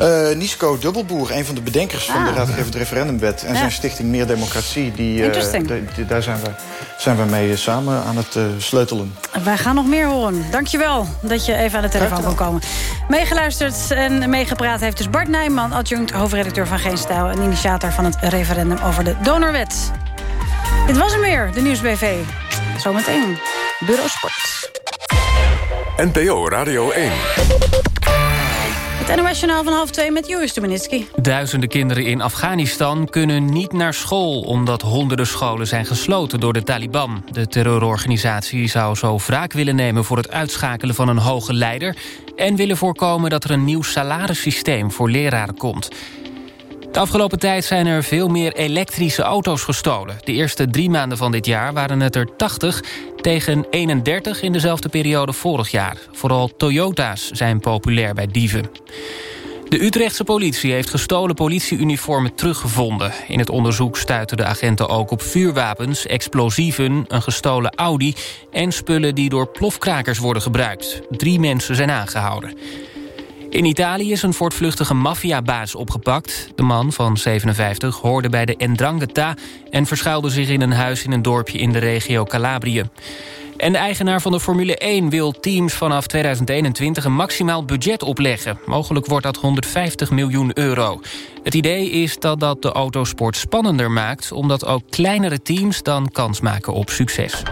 Uh, Nisco Dubbelboer, een van de bedenkers van de Ah. raadgevende referendumwet... en Ja. zijn stichting Meer Democratie, die, eh, de- die- daar zijn we, zijn we mee samen aan het eh, sleutelen. Wij gaan nog meer horen. Dankjewel dat je even aan de telefoon kon komen. Meegeluisterd en meegepraat heeft dus Bart Nijman... adjunct hoofdredacteur van Geen Stijl... en initiator van het referendum over de donorwet. Dit was hem weer, de Nieuwsbv. Zometeen, Bureau Sport. NPO Radio 1. Het NOS-journaal van half twee met Joris Stubenitski. Duizenden kinderen in Afghanistan kunnen niet naar school... omdat honderden scholen zijn gesloten door de Taliban. De terreurorganisatie zou zo wraak willen nemen... voor het uitschakelen van een hoge leider... en willen voorkomen dat er een nieuw salarissysteem voor leraren komt. De afgelopen tijd zijn er veel meer elektrische auto's gestolen. De eerste drie maanden van dit jaar waren het er 80 tegen 31 in dezelfde periode vorig jaar. Vooral Toyota's zijn populair bij dieven. De Utrechtse politie heeft gestolen politieuniformen teruggevonden. In het onderzoek stuiten de agenten ook op vuurwapens, explosieven... een gestolen Audi en spullen die door plofkrakers worden gebruikt. Drie mensen zijn aangehouden. In Italië is een voortvluchtige maffiabaas opgepakt. De man van 57 hoorde bij de Ndrangheta... en verschuilde zich in een huis in een dorpje in de regio Calabrië. En de eigenaar van de Formule 1 wil teams vanaf 2021 een maximaal budget opleggen. Mogelijk wordt dat 150 miljoen euro. Het idee is dat dat de autosport spannender maakt... omdat ook kleinere teams dan kans maken op succes.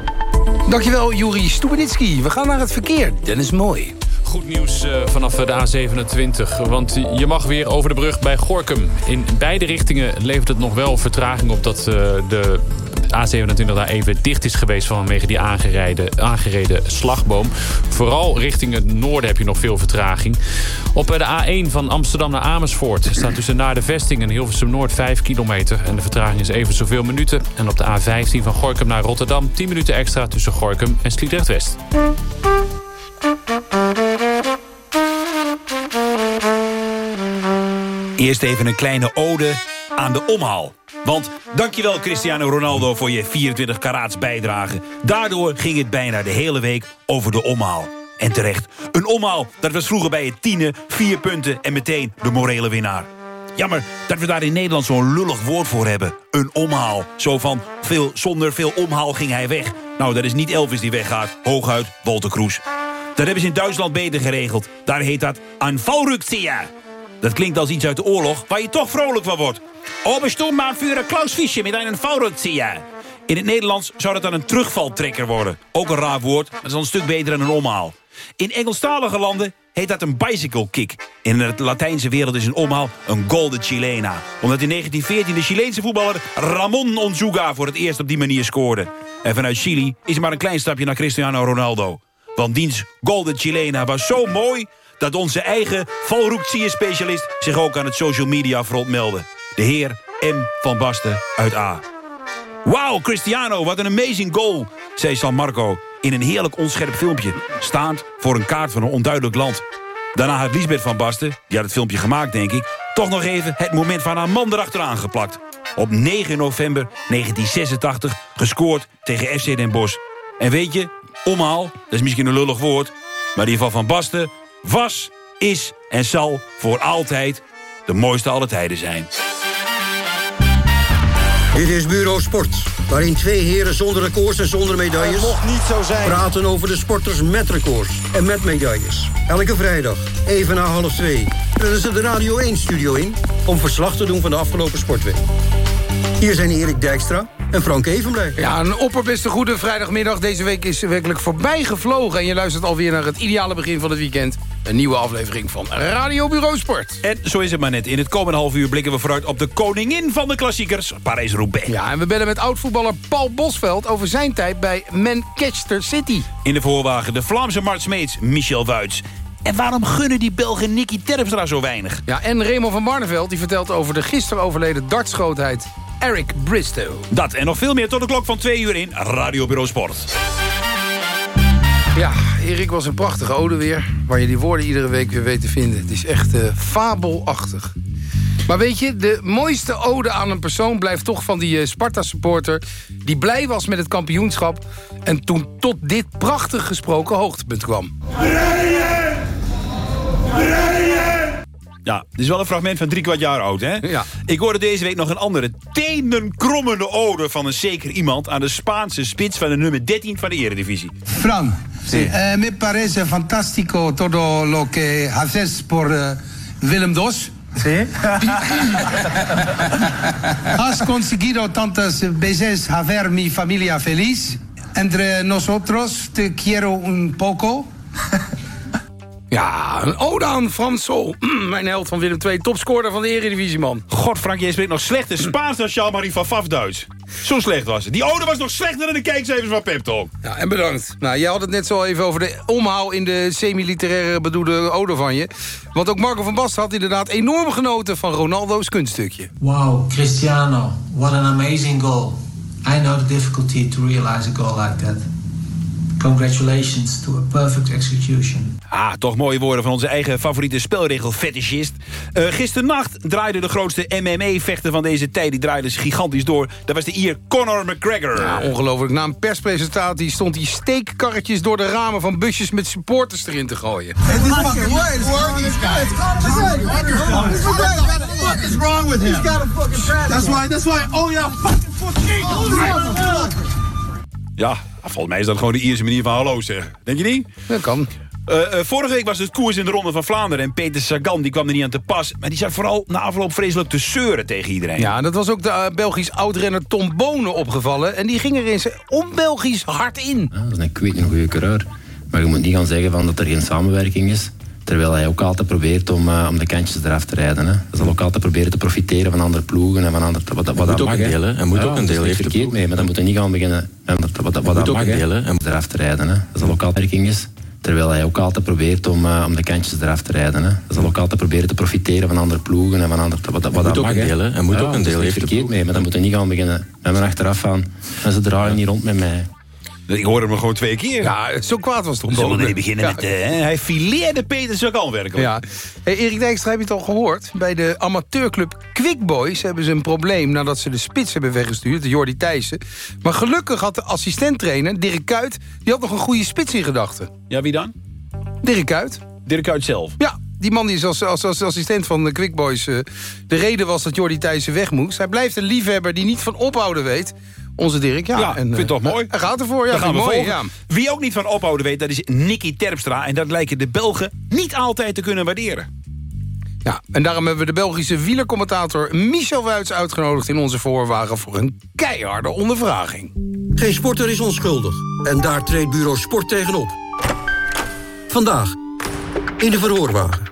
Dankjewel, Juri Stubenitski. We gaan naar het verkeer. Dennis Mooi. Goed nieuws eh, vanaf de A27, want je mag weer over de brug bij Gorkum. In beide richtingen levert het nog wel vertraging op dat eh, de A27 daar even dicht is geweest vanwege die aangereden, aangereden slagboom. Vooral richting het noorden heb je nog veel vertraging. Op eh, de A1 van Amsterdam naar Amersfoort staat tussen naar de vesting en Hilversum Noord 5 kilometer. En de vertraging is even zoveel minuten. En op de A15 van Gorkum naar Rotterdam 10 minuten extra tussen Gorkum en Sliedrecht Eerst even een kleine ode aan de omhaal. Want dankjewel Cristiano Ronaldo voor je 24 karaats bijdrage. Daardoor ging het bijna de hele week over de omhaal. En terecht, een omhaal, dat was vroeger bij het tienen, vier punten en meteen de morele winnaar. Jammer dat we daar in Nederland zo'n lullig woord voor hebben. Een omhaal. Zo van, veel, zonder veel omhaal ging hij weg. Nou, dat is niet Elvis die weggaat. Hooguit Walter Kroes. Dat hebben ze in Duitsland beter geregeld. Daar heet dat Fallrückzieher. Dat klinkt als iets uit de oorlog, waar je toch vrolijk van wordt. Obersturmbannführer Klaus Fischer met een Fallrückzieher. In het Nederlands zou dat dan een terugvaltrekker worden. Ook een raar woord, maar dat is al een stuk beter dan een omhaal. In Engelstalige landen heet dat een bicycle kick. In de Latijnse wereld is een omhaal een golden chilena. Omdat in 1914 de Chileense voetballer Ramon Onzuga voor het eerst op die manier scoorde. En vanuit Chili is er maar een klein stapje naar Cristiano Ronaldo. Want diens golden chilena was zo mooi dat onze eigen valroekzieën-specialist zich ook aan het social media front meldde. De heer M. van Basten uit A. Wauw, Cristiano, wat een amazing goal, zei San Marco in een heerlijk onscherp filmpje, staand voor een kaart van een onduidelijk land. Daarna had Lisbeth van Basten, die had het filmpje gemaakt denk ik, toch nog even het moment van haar man erachteraan geplakt. Op 9 november 1986 gescoord tegen FC Den Bosch. En weet je, omhaal, dat is misschien een lullig woord, maar ieder geval van Basten was, is en zal voor altijd de mooiste aller tijden zijn. Dit is Bureau Sport, waarin twee heren zonder records en zonder medailles... mocht niet zo zijn. praten over de sporters met records en met medailles. Elke vrijdag, even na half twee, rennen ze de Radio 1-studio in... om verslag te doen van de afgelopen sportweek. Hier zijn Erik Dijkstra en Frank Evenblij. Ja, een opperbeste goede vrijdagmiddag. Deze week is werkelijk voorbij gevlogen. En je luistert alweer naar het ideale begin van het weekend. Een nieuwe aflevering van Radio Bureau Sport. En zo is het maar net. In het komende half uur blikken we vooruit op de koningin van de klassiekers, Parijs-Roubaix. Ja, en we bellen met oud-voetballer Paul Bosveld over zijn tijd bij Manchester City. In de voorwagen de Vlaamse Mart Smeets, Michel Wuits. En waarom gunnen die Belgen Nicky Terpstra zo weinig? Ja, en Raymond van Barneveld die vertelt over de gisteren overleden dartschootheid Eric Bristow. Dat en nog veel meer tot de klok van twee uur in Radio Bureau Sport. Ja, Erik was een prachtige ode weer. Waar je die woorden iedere week weer weet te vinden. Het is echt eh, fabelachtig. Maar weet je, de mooiste ode aan een persoon blijft toch van die eh, Sparta-supporter... die blij was met het kampioenschap... en toen tot dit prachtig gesproken hoogtepunt kwam. Ja, dit is wel een fragment van drie kwart jaar oud, hè? Ja. Ik hoorde deze week nog een andere tenenkrommende ode van een zeker iemand... aan de Spaanse spits van de nummer 13 van de Eredivisie. Fran, eh, me parece fantástico todo lo que haces por eh, Willem II. Sí. <laughs> Has conseguido tantas veces hacer mi familia feliz. Entre nosotros te quiero un poco. <laughs> Ja, een ode aan Frans Sol. <clears throat> Mijn held van Willem II, topscorer van de Eredivisie, man. God, Frank, jij spreekt nog slechte Spaans dan Jean-Marie van Faf-Duits. Zo slecht was het. Die ode was nog slechter dan de kijkcijfers van Pep Talk. Ja, en bedankt. Nou, jij had het net zo even over de omhaal in de semi-literaire bedoelde ode van je. Want ook Marco van Basten had inderdaad enorm genoten van Ronaldo's kunststukje. Wow, Cristiano, what an amazing goal. I know the difficulty to realize a goal like that. Congratulations to a perfect execution. Ah, toch mooie woorden van onze eigen favoriete spelregel-fetischist. Uh, gisternacht draaide de grootste MMA-vechter van deze tijd... die draaide zich gigantisch door. Dat was de Ier Conor McGregor. Ja, ongelooflijk. Na een perspresentatie stond hij steekkarretjes... door de ramen van busjes met supporters erin te gooien. Hey, this fucking what is wrong with this guy? What is wrong with him? He's got a fucking That's why, that's why, oh yeah, fucking fucking... Ja, volgens mij is dat gewoon de Ierse manier van hallo zeggen. Denk je niet? Dat kan. Uh, uh, vorige week was het koers in de Ronde van Vlaanderen... en Peter Sagan die kwam er niet aan te pas. Maar die zat vooral na afloop vreselijk te zeuren tegen iedereen. Ja, dat was ook de uh, Belgisch oudrenner Tom Bonen opgevallen. En die ging er eens on-Belgisch hard in. Ja, dat is een kweet een goede coureur. Maar je moet niet gaan zeggen van dat er geen samenwerking is. Terwijl hij ook altijd probeert om, uh, om de kantjes eraf te rijden. Hè. Hij zal ook altijd proberen te profiteren van andere ploegen en van andere... Wat, wat, moet dat ook mag, een deel, hè. Hij moet ja, ook een deel. heeft verkeerd mee, maar dan moet hij niet gaan beginnen... Wat, wat, wat, wat dat mag, deel, hè. eraf te rijden. Hè. Dat zal ook altijd werking is. Terwijl hij ook altijd probeert om, uh, om de kantjes eraf te rijden. Hè. Hij zal ook altijd proberen te profiteren van andere ploegen en van andere... Wat, wat, moet dat ook mag, een deel, hè. Hij moet ja, ook een deel. heeft verkeerd mee, maar dan moet hij niet gaan beginnen... met me achteraf van... En ze draaien niet rond met mij. Ik hoorde hem gewoon twee keer. Ja, zo kwaad was het om Zullen we niet beginnen ja. met... Uh, hij fileerde Peter Sagan werkelijk. Ja. Hey, Erik Dijkstra, heb je het al gehoord? Bij de amateurclub Quick Boys hebben ze een probleem... nadat ze de spits hebben weggestuurd, de Jordi Thijssen. Maar gelukkig had de assistenttrainer, Dirk Kuyt... die had nog een goede spits in gedachten. Ja, wie dan? Dirk Kuyt. Dirk Kuyt zelf? Ja, die man die is als, als, als assistent van de Quick Boys... Uh, de reden was dat Jordi Thijssen weg moest. Hij blijft een liefhebber die niet van ophouden weet... Onze Dirk, ja. ja en, vind het toch mooi. Hij gaat ervoor, ja. Dan gaan we mooi, ja. Wie ook niet van ophouden weet, dat is Nicky Terpstra. En dat lijken de Belgen niet altijd te kunnen waarderen. Ja, en daarom hebben we de Belgische wielercommentator Michel Wuits uitgenodigd in onze voorwagen voor een keiharde ondervraging. Geen sporter is onschuldig. En daar treedt bureau Sport tegenop. Vandaag in de verhoorwagen.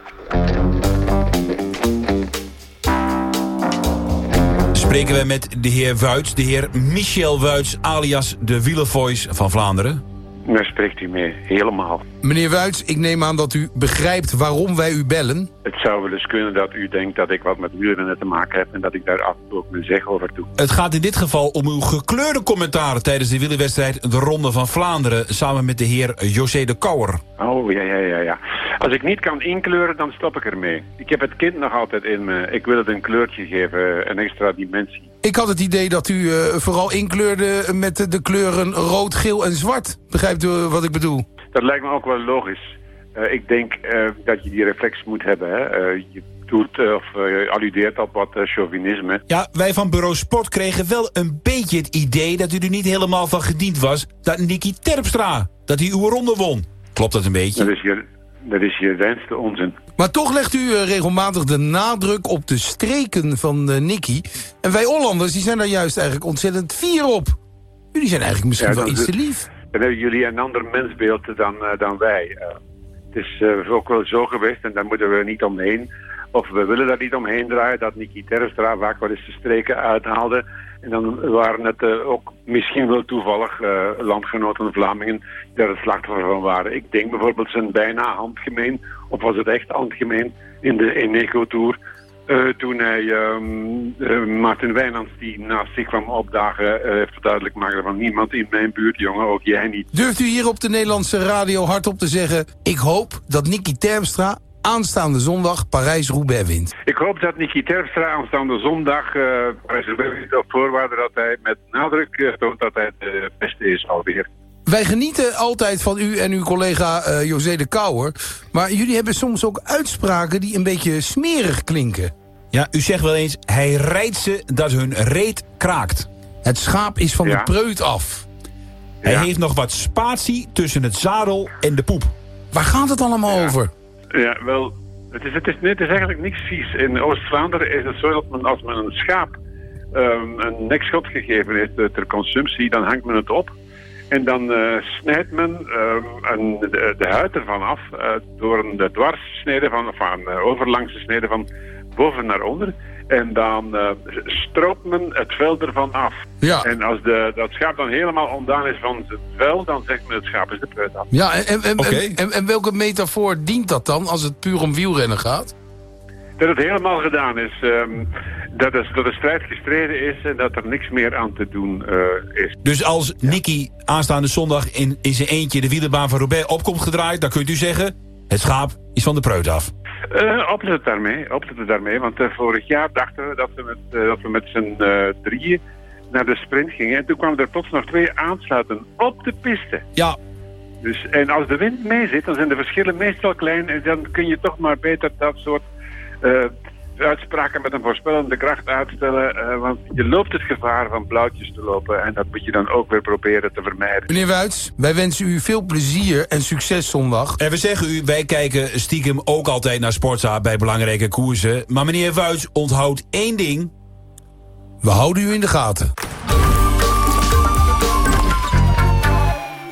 Spreken we met de heer Wuits, de heer Michel Wuits, alias de Wielervoice van Vlaanderen. Daar spreekt u mee, helemaal. Meneer Wuits, ik neem aan dat u begrijpt waarom wij u bellen. Het zou wel eens kunnen dat u denkt dat ik wat met wielrennen te maken heb... en dat ik daar af en toe ook mijn zeg over doe. Het gaat in dit geval om uw gekleurde commentaren... tijdens de wielerwedstrijd De Ronde van Vlaanderen... samen met de heer José de Kouwer. Oh, ja, ja, ja, ja. Als ik niet kan inkleuren, dan stop ik ermee. Ik heb het kind nog altijd in me. Ik wil het een kleurtje geven, een extra dimensie. Ik had het idee dat u uh, vooral inkleurde met de, de, kleuren rood, geel en zwart. Begrijpt u wat ik bedoel? Dat lijkt me ook wel logisch. Uh, ik denk uh, dat je die reflex moet hebben. Hè? je doet of alludeert op wat chauvinisme. Ja, wij van Bureau Sport kregen wel een beetje het idee... dat u er niet helemaal van gediend was... dat Nicky Terpstra, dat hij uw ronde won. Klopt dat een beetje? Dat is je, dat is je reinste onzin. Maar toch legt u regelmatig de nadruk op de streken van uh, Nicky. En wij Hollanders die zijn daar juist eigenlijk ontzettend fier op. Jullie zijn eigenlijk misschien ja, wel iets te lief. Dan hebben jullie een ander mensbeeld dan, uh, dan wij. het is ook wel zo geweest en daar moeten we niet omheen. Of we willen daar niet omheen draaien dat Nicky Terpstra vaak wel eens de streken uithaalde. En dan waren het ook misschien wel toevallig uh, landgenoten Vlamingen die er het slachtoffer van waren. Ik denk bijvoorbeeld zijn bijna handgemeen, of was het echt handgemeen, in de Eneco Tour. Uh, toen hij um, Martin Wijnands, die naast zich kwam opdagen, heeft duidelijk maken van niemand in mijn buurt, jongen, ook jij niet. Durft u hier op de Nederlandse radio hardop te zeggen, ik hoop dat Nicky Terpstra aanstaande zondag Parijs-Roubaix wint. Ik hoop dat Nicky Terpstra aanstaande zondag uh, Parijs-Roubaix wint op voorwaarde dat hij met nadruk uh, toont dat hij de beste is alweer. Wij genieten altijd van u en uw collega eh, José de Kouwer. Maar jullie hebben soms ook uitspraken die een beetje smerig klinken. Ja, u zegt wel eens, hij rijdt ze dat hun reet kraakt. Het schaap is van Ja. de preut af. Hij Ja. heeft nog wat spatie tussen het zadel en de poep. Waar gaat het allemaal over? Ja, wel, het is, het, is, nee, het is eigenlijk niks vies. In Oost-Vlaanderen is het zo dat men, als men een schaap ehm, een nekschot gegeven heeft eh, ter consumptie, dan hangt men het op. En dan eh, snijdt men ehm, een, de, de huid ervan af eh, door een de dwarssnede van, of een eh, overlangse snede van boven naar onder. En dan eh, stroopt men het vel ervan af. Ja. En als de, dat schaap dan helemaal ontdaan is van het vel, dan zegt men het schaap is de preut af. Ja, en, en, en, en welke metafoor dient dat dan als het puur om wielrennen gaat? Dat het helemaal gedaan is. ehm, dat, is dat de strijd gestreden is en dat er niks meer aan te doen eh, is. Dus als Nicky aanstaande zondag in, in zijn eentje de wielerbaan van Roubaix opkomt gedraaid... dan kunt u zeggen, het schaap is van de preut af. Opletten daarmee, daarmee. Want eh, vorig jaar dachten we dat we met, dat we met z'n drieën naar de sprint gingen. En toen kwamen er plots nog twee aansluiten op de piste. Ja. Dus, en als de wind mee zit, dan zijn de verschillen meestal klein. En dan kun je toch maar beter dat soort uitspraken met een voorspellende kracht uitstellen. eh, want je loopt het gevaar van blauwtjes te lopen. En dat moet je dan ook weer proberen te vermijden. Meneer Wuits, wij wensen u veel plezier en succes zondag. En we zeggen u, wij kijken stiekem ook altijd naar Sportza bij belangrijke koersen. Maar meneer Wuits, onthoudt één ding. We houden u in de gaten.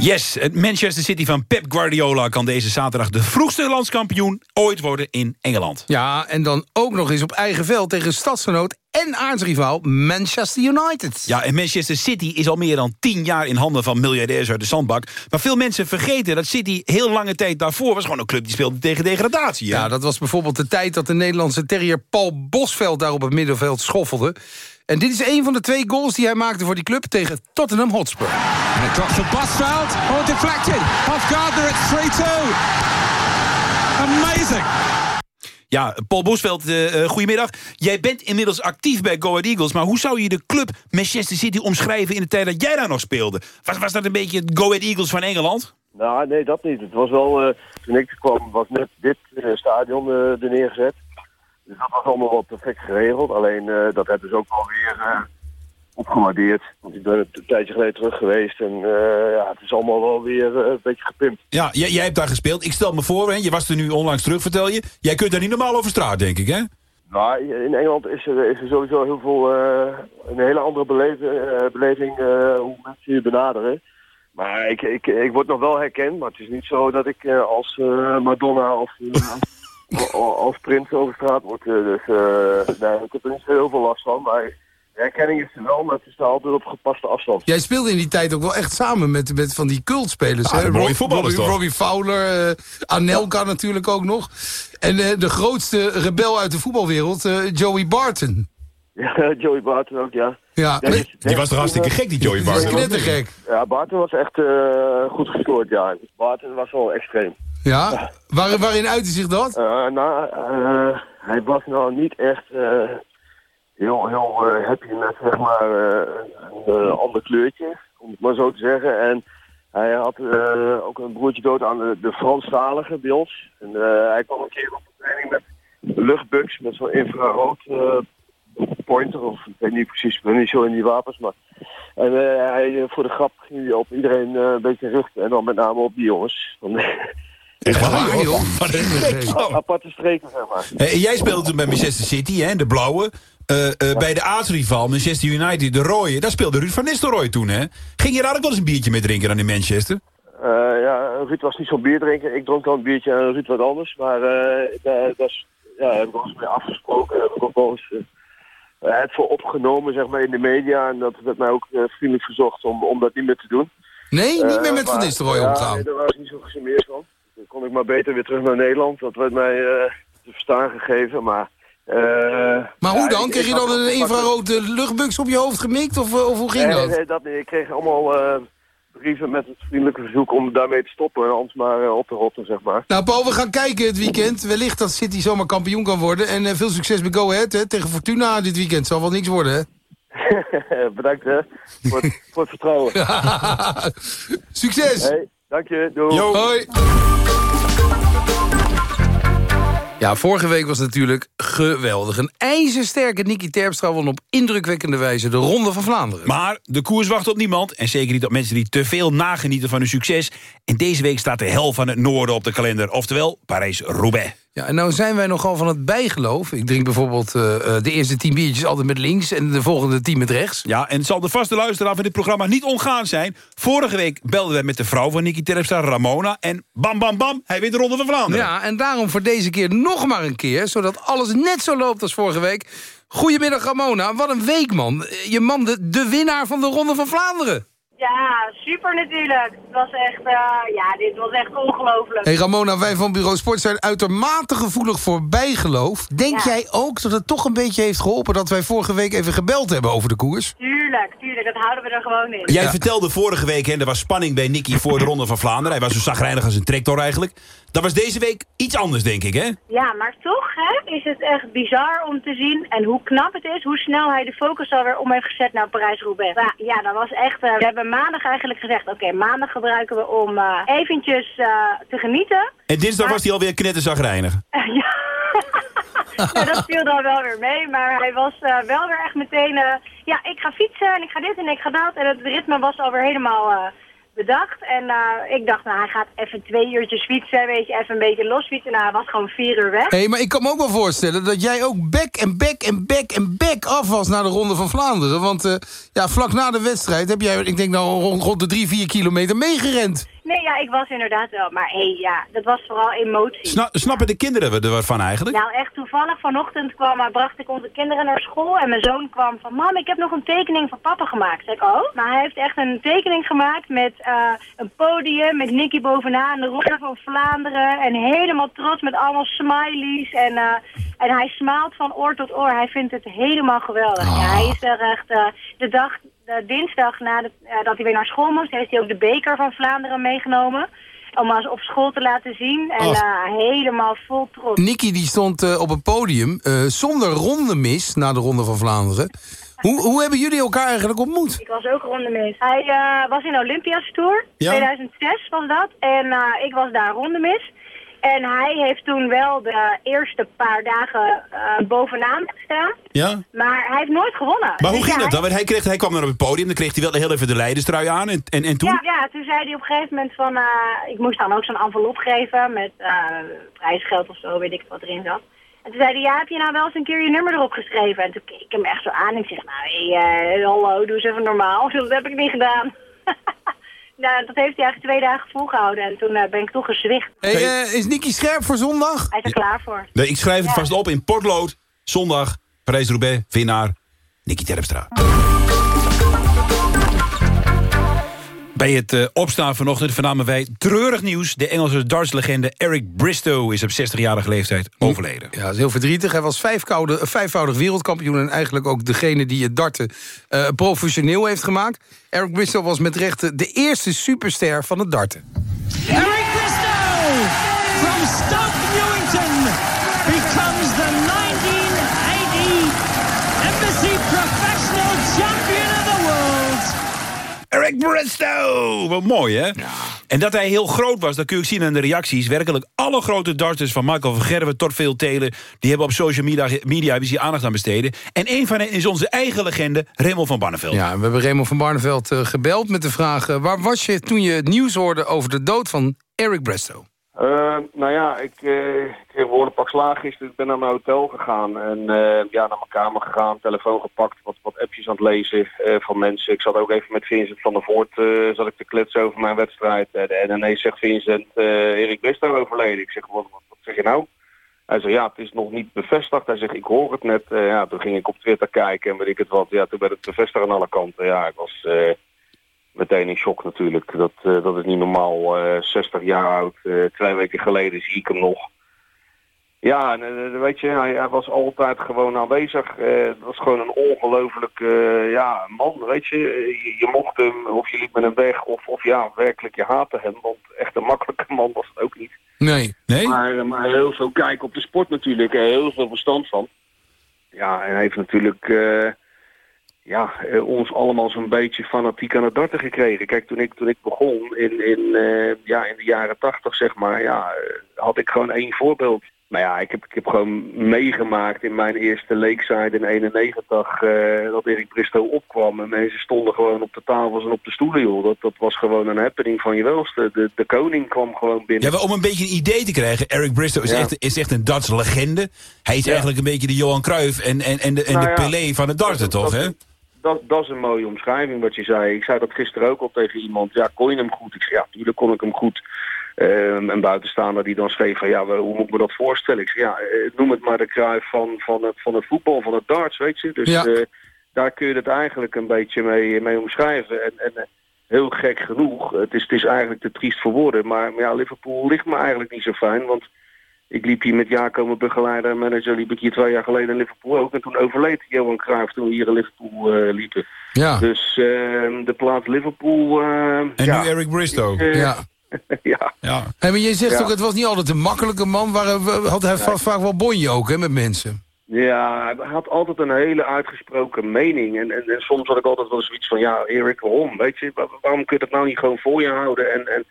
Yes, het Manchester City van Pep Guardiola kan deze zaterdag de vroegste landskampioen ooit worden in Engeland. Ja, en dan ook nog eens op eigen veld tegen stadsgenoot en aardsrivaal Manchester United. Ja, en Manchester City is al meer dan tien jaar in handen van miljardairs uit de zandbak. Maar veel mensen vergeten dat City heel lange tijd daarvoor was gewoon een club die speelde tegen degradatie. hè? Ja, dat was bijvoorbeeld de tijd dat de Nederlandse terrier Paul Bosveld daar op het middenveld schoffelde. En dit is een van de twee goals die hij maakte voor die club tegen Tottenham Hotspur. It drops for Bosveld. Oh, deflected. Off Gardner, it's 3-2. Amazing. Ja, Paul Bosveld, eh, eh, goedemiddag. Jij bent inmiddels actief bij Go Ahead Eagles... maar hoe zou je de club Manchester City omschrijven... in de tijd dat jij daar nog speelde? Was, was dat een beetje het Go Ahead Eagles van Engeland? Nou, nee, dat niet. Het was wel, eh, toen ik kwam, was net dit eh, stadion eh, er neergezet. Dus dat was allemaal wel perfect geregeld. Alleen eh, dat hebben ze ook wel weer eh, opgewaardeerd. Want ik ben een tijdje geleden terug geweest en eh, ja, het is allemaal wel weer een beetje gepimpt. Ja, jij, jij hebt daar gespeeld. Ik stel me voor, hè, je was er nu onlangs terug, vertel je. Jij kunt daar niet normaal over straat, denk ik, hè? Nou, in Engeland is er, is er sowieso heel veel, een hele andere beleving hoe mensen je benaderen. Maar ik, ik, ik word nog wel herkend, maar het is niet zo dat ik als Madonna of <laughs> als- prins over straat eh, dus eh, nee, ik heb er niet zo heel veel last van. Maar de herkenning is er wel, maar het is daar altijd op gepaste afstand. Jij speelde in die tijd ook wel echt samen met, met van die cultspelers. Ah, hè? de mooie Rob- voetballers Robbie, toch? Robbie Fowler, eh, Anelka natuurlijk ook nog. En eh, de grootste rebel uit de voetbalwereld, eh, Joey Barton. Ja, <laughs> Joey Barton ook, ja. Ja, Die was toch hartstikke gek, die Joey Die was Barton? knettergek. Ja, Barton was echt eh, goed gescoord, ja. Barton was wel extreem. Ja? Waar, waarin uitte zich dat? Eh, nou, eh, hij was nou niet echt eh, heel, heel happy met zeg maar een ander kleurtje, om het maar zo te zeggen. En hij had ook een broertje dood aan de, de ons. En hij kwam een keer op de training met luchtbugs, met zo'n infrarood pointer, of ik weet niet precies, ik ben niet zo in die wapens, maar... En hij, voor de grap ging hij op iedereen een beetje richten, en dan met name op die jongens. <laughs> Echt waar, joh? Aparte streken, zeg maar. Hey, en jij speelde toen bij Manchester City, hè, de blauwe. Eh, eh, Bij de aardsrivaal Manchester United, de rode. Daar speelde Ruud van Nistelrooy toen, hè? Ging je daar ook wel eens een biertje mee drinken dan in Manchester? Eh, ja, Ruud was niet zo'n bierdrinker. Ik dronk dan een biertje en Ruud wat anders. Maar eh daar, is- ja, heb ik wel eens mee afgesproken. Heb ik ook wel eens eh, het voor opgenomen zeg maar, in de media. En dat werd mij ook eh, vriendelijk verzocht om, om dat niet meer te doen. Nee, niet meer Eh, met Van Nistelrooy ja, omgaan. Nee, daar was ik niet zo gecharmeerd van. Dan kon ik maar beter weer terug naar Nederland. Dat werd mij eh, te verstaan gegeven. Maar, eh, Maar hoe dan? Kreeg je dan een met- infrarode luchtbugs op je hoofd gemikt? Of, eh, of hoe ging nee, dat? Nee, dat niet. Ik kreeg allemaal eh, brieven met het vriendelijke verzoek om daarmee te stoppen. En anders maar eh, op te rotten, zeg maar. Nou, Paul, we gaan kijken het weekend. Wellicht dat City zomaar kampioen kan worden. En eh, veel succes bij Go Ahead, hè, tegen Fortuna dit weekend. Zal wel niks worden, hè? <laughs> Bedankt hè, voor, het- voor het vertrouwen. <laughs> Succes! Hey, dank je, doei. Hoi! Ja, vorige week was natuurlijk geweldig. Een ijzersterke Nicky Terpstra won op indrukwekkende wijze de Ronde van Vlaanderen. Maar de koers wacht op niemand. En zeker niet op mensen die te veel nagenieten van hun succes. En deze week staat de hel van het noorden op de kalender. Oftewel Parijs-Roubaix. Ja, en nou zijn wij nogal van het bijgeloof. Ik drink bijvoorbeeld eh, eh, de eerste tien biertjes altijd met links... en de volgende tien met rechts. Ja, en het zal de vaste luisteraar van dit programma niet ontgaan zijn. Vorige week belden wij met de vrouw van Nicky Terpstra, Ramona. En bam, bam, bam, hij wint de Ronde van Vlaanderen. Ja, en daarom voor deze keer nog maar een keer... zodat alles net zo loopt als vorige week. Goedemiddag, Ramona. Wat een week, man. Je man, de, de winnaar van de Ronde van Vlaanderen. Ja, super natuurlijk. Het was echt, eh, ja, dit was echt ongelooflijk. Hey Ramona, wij van Bureau Sport zijn uitermate gevoelig voor bijgeloof. Denk jij ook dat het toch een beetje heeft geholpen... dat wij vorige week even gebeld hebben over de koers? Tuurlijk, tuurlijk, dat houden we er gewoon in. Jij vertelde vorige week, hè, er was spanning bij Nicky voor de Ronde van Vlaanderen. Hij was zo zagrijnig als een tractor eigenlijk. Dat was deze week iets anders, denk ik, hè? Ja, maar toch hè, is het echt bizar om te zien. En hoe knap het is, hoe snel hij de focus alweer om heeft gezet naar Parijs-Roubaix. Ja, ja, dat was echt... eh, we hebben maandag eigenlijk gezegd, oké, maandag gebruiken we om eh, eventjes eh, te genieten. En dinsdag was hij alweer knetterzagrijnig. <laughs> ja. ja, dat viel dan wel weer mee. Maar hij was wel weer echt meteen... ja, ik ga fietsen en ik ga dit en ik ga dat. En het ritme was alweer helemaal bedacht. En eh, ik dacht, nou, hij gaat even twee uurtjes fietsen. Weet je, even een beetje los fietsen. Nou, hij was gewoon vier uur weg. Hé, hey, maar ik kan me ook wel voorstellen dat jij ook back en back en back en back af was naar de Ronde van Vlaanderen. Want eh, ja, vlak na de wedstrijd heb jij, ik denk nou rond de drie, vier kilometer meegerend. Nee, ja, ik was inderdaad wel. Maar hé, hey, ja, dat was vooral emotie. Sna- snappen de kinderen er wat van eigenlijk? Nou, echt toevallig vanochtend kwam, eh, bracht ik onze kinderen naar school en mijn zoon kwam van, mam, ik heb nog een tekening van papa gemaakt. Zeg ik, oh? Maar hij heeft echt een tekening gemaakt met eh, een podium, met Nicky bovenaan, de Ronde van Vlaanderen en helemaal trots met allemaal smileys en, eh, en hij smaalt van oor tot oor. Hij vindt het helemaal geweldig. Ja, hij is er echt de dag, de dinsdag nadat eh, dat hij weer naar school moest, heeft hij ook de beker van Vlaanderen meegenomen. Om als op school te laten zien. En eh, helemaal vol trots. Nicky die stond eh, op een podium eh, zonder ronde mis na de Ronde van Vlaanderen. Hoe, hoe hebben jullie elkaar eigenlijk ontmoet? Ik was ook rondemis. Hij eh, was in Olympias Tour, Ja? 2006 was dat. En eh, ik was daar rondemis. En hij heeft toen wel de eerste paar dagen eh, bovenaan gestaan. Ja? Maar hij heeft nooit gewonnen. Maar hoe Dus ging ja, dat dan? Want hij, kreeg, hij kwam dan op het podium, dan kreeg hij wel heel even de leiderstrui aan. En, en, en toen? Ja, ja, toen zei hij op een gegeven moment van... eh, ik moest dan ook zo'n envelop geven met eh, prijsgeld of zo, weet ik wat erin zat. En toen zei hij, ja, heb je nou wel eens een keer je nummer erop geschreven? En toen keek ik hem echt zo aan en ik zeg, nou, hey, hallo, doe eens even normaal. <laughs> Dat heb ik niet gedaan. <laughs> nou, dat heeft hij eigenlijk twee dagen volgehouden en toen eh, ben ik toch gezwicht. Hey, eh, is Nicky scherp voor zondag? Hij is er klaar voor. Nee, ik schrijf het Ja. vast op in potlood. Zondag, Parijs-Roubaix, winnaar, Nicky Terpstra. Bij het eh, opstaan vanochtend vernamen wij treurig nieuws. De Engelse dartslegende Eric Bristow is op 60-jarige leeftijd overleden. Ja, dat is heel verdrietig. Hij was vijfkoude, vijfvoudig wereldkampioen... en eigenlijk ook degene die het darten eh, professioneel heeft gemaakt. Eric Bristow was met recht de eerste superster van het darten. Eric Bristow from Stoke Eric Bristow! Wat mooi, hè? En dat hij heel groot was, dat kun je ook zien aan de reacties. Werkelijk alle grote darters, van Michael van Gerwen tot veel Telen... die hebben op social media, media hebben ze aandacht aan besteden. En een van hen is onze eigen legende, Raymond van Barneveld. Ja, we hebben Raymond van Barneveld eh, gebeld met de vraag... eh, waar was je toen je het nieuws hoorde over de dood van Eric Bristow? Eh, nou ja, ik eh, ik kreeg behoorlijk pak slaag gisteren. Ik ben naar mijn hotel gegaan en eh, ja, naar mijn kamer gegaan, telefoon gepakt, wat, wat appjes aan het lezen eh, van mensen. Ik zat ook even met Vincent van der Voort eh, zat ik te kletsen over mijn wedstrijd. Eh, de NNE zegt Vincent, eh Erik Bristow overleden. Ik zeg, wat, wat, zeg je nou? Hij zegt, ja, het is nog niet bevestigd. Hij zegt, ik hoor het net. Eh, ja, toen ging ik op Twitter kijken en weet ik het wat. Ja, toen werd het bevestigd aan alle kanten. Ja, ik was... meteen in shock natuurlijk. Dat, eh, dat is niet normaal. eh 60 jaar oud. eh, twee weken geleden zie ik hem nog. Ja, en, weet je, hij, hij was altijd gewoon aanwezig. Eh, Het was gewoon een ongelooflijk eh, ja, man, weet je. Je. Je mocht hem, of je liep met hem weg, of, of ja, werkelijk, je haatte hem. Want echt een makkelijke man was het ook niet. Nee. nee? Maar, maar heel veel kijken op de sport natuurlijk. Heel veel verstand van. Ja, en hij heeft natuurlijk... ja, eh, ons allemaal zo'n beetje fanatiek aan het darten gekregen. Kijk, toen ik, toen ik begon in, in, eh, ja, in de jaren tachtig, zeg maar, ja, eh, had ik gewoon één voorbeeld. Maar ja, ik heb, ik heb gewoon meegemaakt in mijn eerste Lakeside in 91 eh, dat Erik Bristow opkwam. En mensen stonden gewoon op de tafels en op de stoelen, joh. Dat, dat was gewoon een happening van je welste. De, de koning kwam gewoon binnen. Ja, om een beetje een idee te krijgen. Eric Bristow is, Ja. echt, is echt een darts legende. Hij is eigenlijk een beetje de Johan Cruijff en, en, en de, en Nou de ja, Pelé van het darten, toch? Hè? Dat, dat is een mooie omschrijving wat je zei. Ik zei dat gisteren ook al tegen iemand. Ja, kon je hem goed? Ik zei, ja, natuurlijk kon ik hem goed. Ehm, een buitenstaander die dan schreef van, ja, hoe moet ik me dat voorstellen? Ik zei, ja, eh, noem het maar de kruif van, van, het, van het voetbal, van het darts, weet je. Dus Ja. eh, daar kun je het eigenlijk een beetje mee, mee omschrijven. En, en eh, heel gek genoeg, het is, het is eigenlijk te triest voor woorden. Maar, maar ja, Liverpool ligt me eigenlijk niet zo fijn, want... Ik liep hier met Jaco, mijn begeleider en manager, liep ik hier twee jaar geleden in Liverpool ook. En toen overleed Johan Cruijff toen we hier in Liverpool eh, liepen. Ja. Dus ehm, de plaats Liverpool... ehm, En ja, nu Eric Bristow. eh, Ja. <laughs> ja. Ja. Hey, maar je zegt Ja. ook, het was niet altijd een makkelijke man. Waar, had hij va- vaak wel bonje ook hè, met mensen. Ja, hij had altijd een hele uitgesproken mening. En, en, en soms had ik altijd wel zoiets van, ja, Erik, waarom? Weet je, wa- waarom kun je dat nou niet gewoon voor je houden? En, en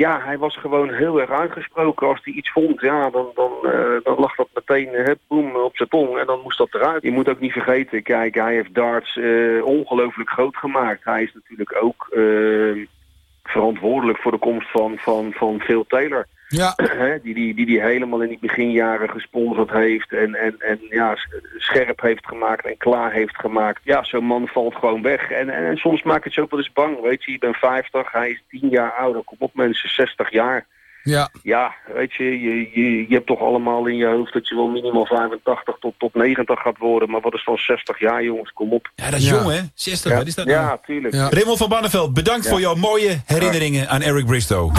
ja, hij was gewoon heel erg uitgesproken. Als hij iets vond, ja, dan, dan, eh, dan lag dat meteen boem op zijn tong. En dan moest dat eruit. Je moet ook niet vergeten, kijk, hij heeft darts eh, ongelooflijk groot gemaakt. Hij is natuurlijk ook eh, verantwoordelijk voor de komst van, van, van Phil Taylor. Ja. Hè, die, die, die die helemaal in die beginjaren gesponsord heeft en, en, en ja, scherp heeft gemaakt en klaar heeft gemaakt. Ja, zo'n man valt gewoon weg. En, en, en soms maakt het je ook wel eens bang. Weet je, je bent 50, hij is 10 jaar ouder. Kom op mensen, 60 jaar. Ja. Ja, weet je, je, je, je hebt toch allemaal in je hoofd dat je wel minimaal 85 tot, tot 90 gaat worden. Maar wat is dan 60 jaar, jongens? Kom op. Ja, dat is jong, hè? 60, ja. wat is dat Ja, nou? tuurlijk. Raymond van Banneveld, bedankt Ja. voor jouw mooie herinneringen aan Eric Bristow.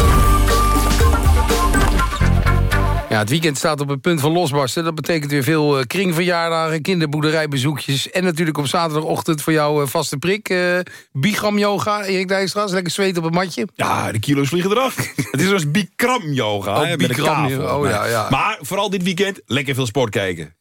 Ja, het weekend staat op het punt van losbarsten. Dat betekent weer veel eh, kringverjaardagen, kinderboerderijbezoekjes... en natuurlijk op zaterdagochtend voor jou eh, vaste prik. eh Bigam yoga, Erik Dijkstra, lekker zweet op het matje. Ja, de kilo's vliegen eraf. <laughs> het is zoals Bikram yoga. Oh, een Bikram, oh, ja, ja. Maar vooral dit weekend lekker veel sport kijken.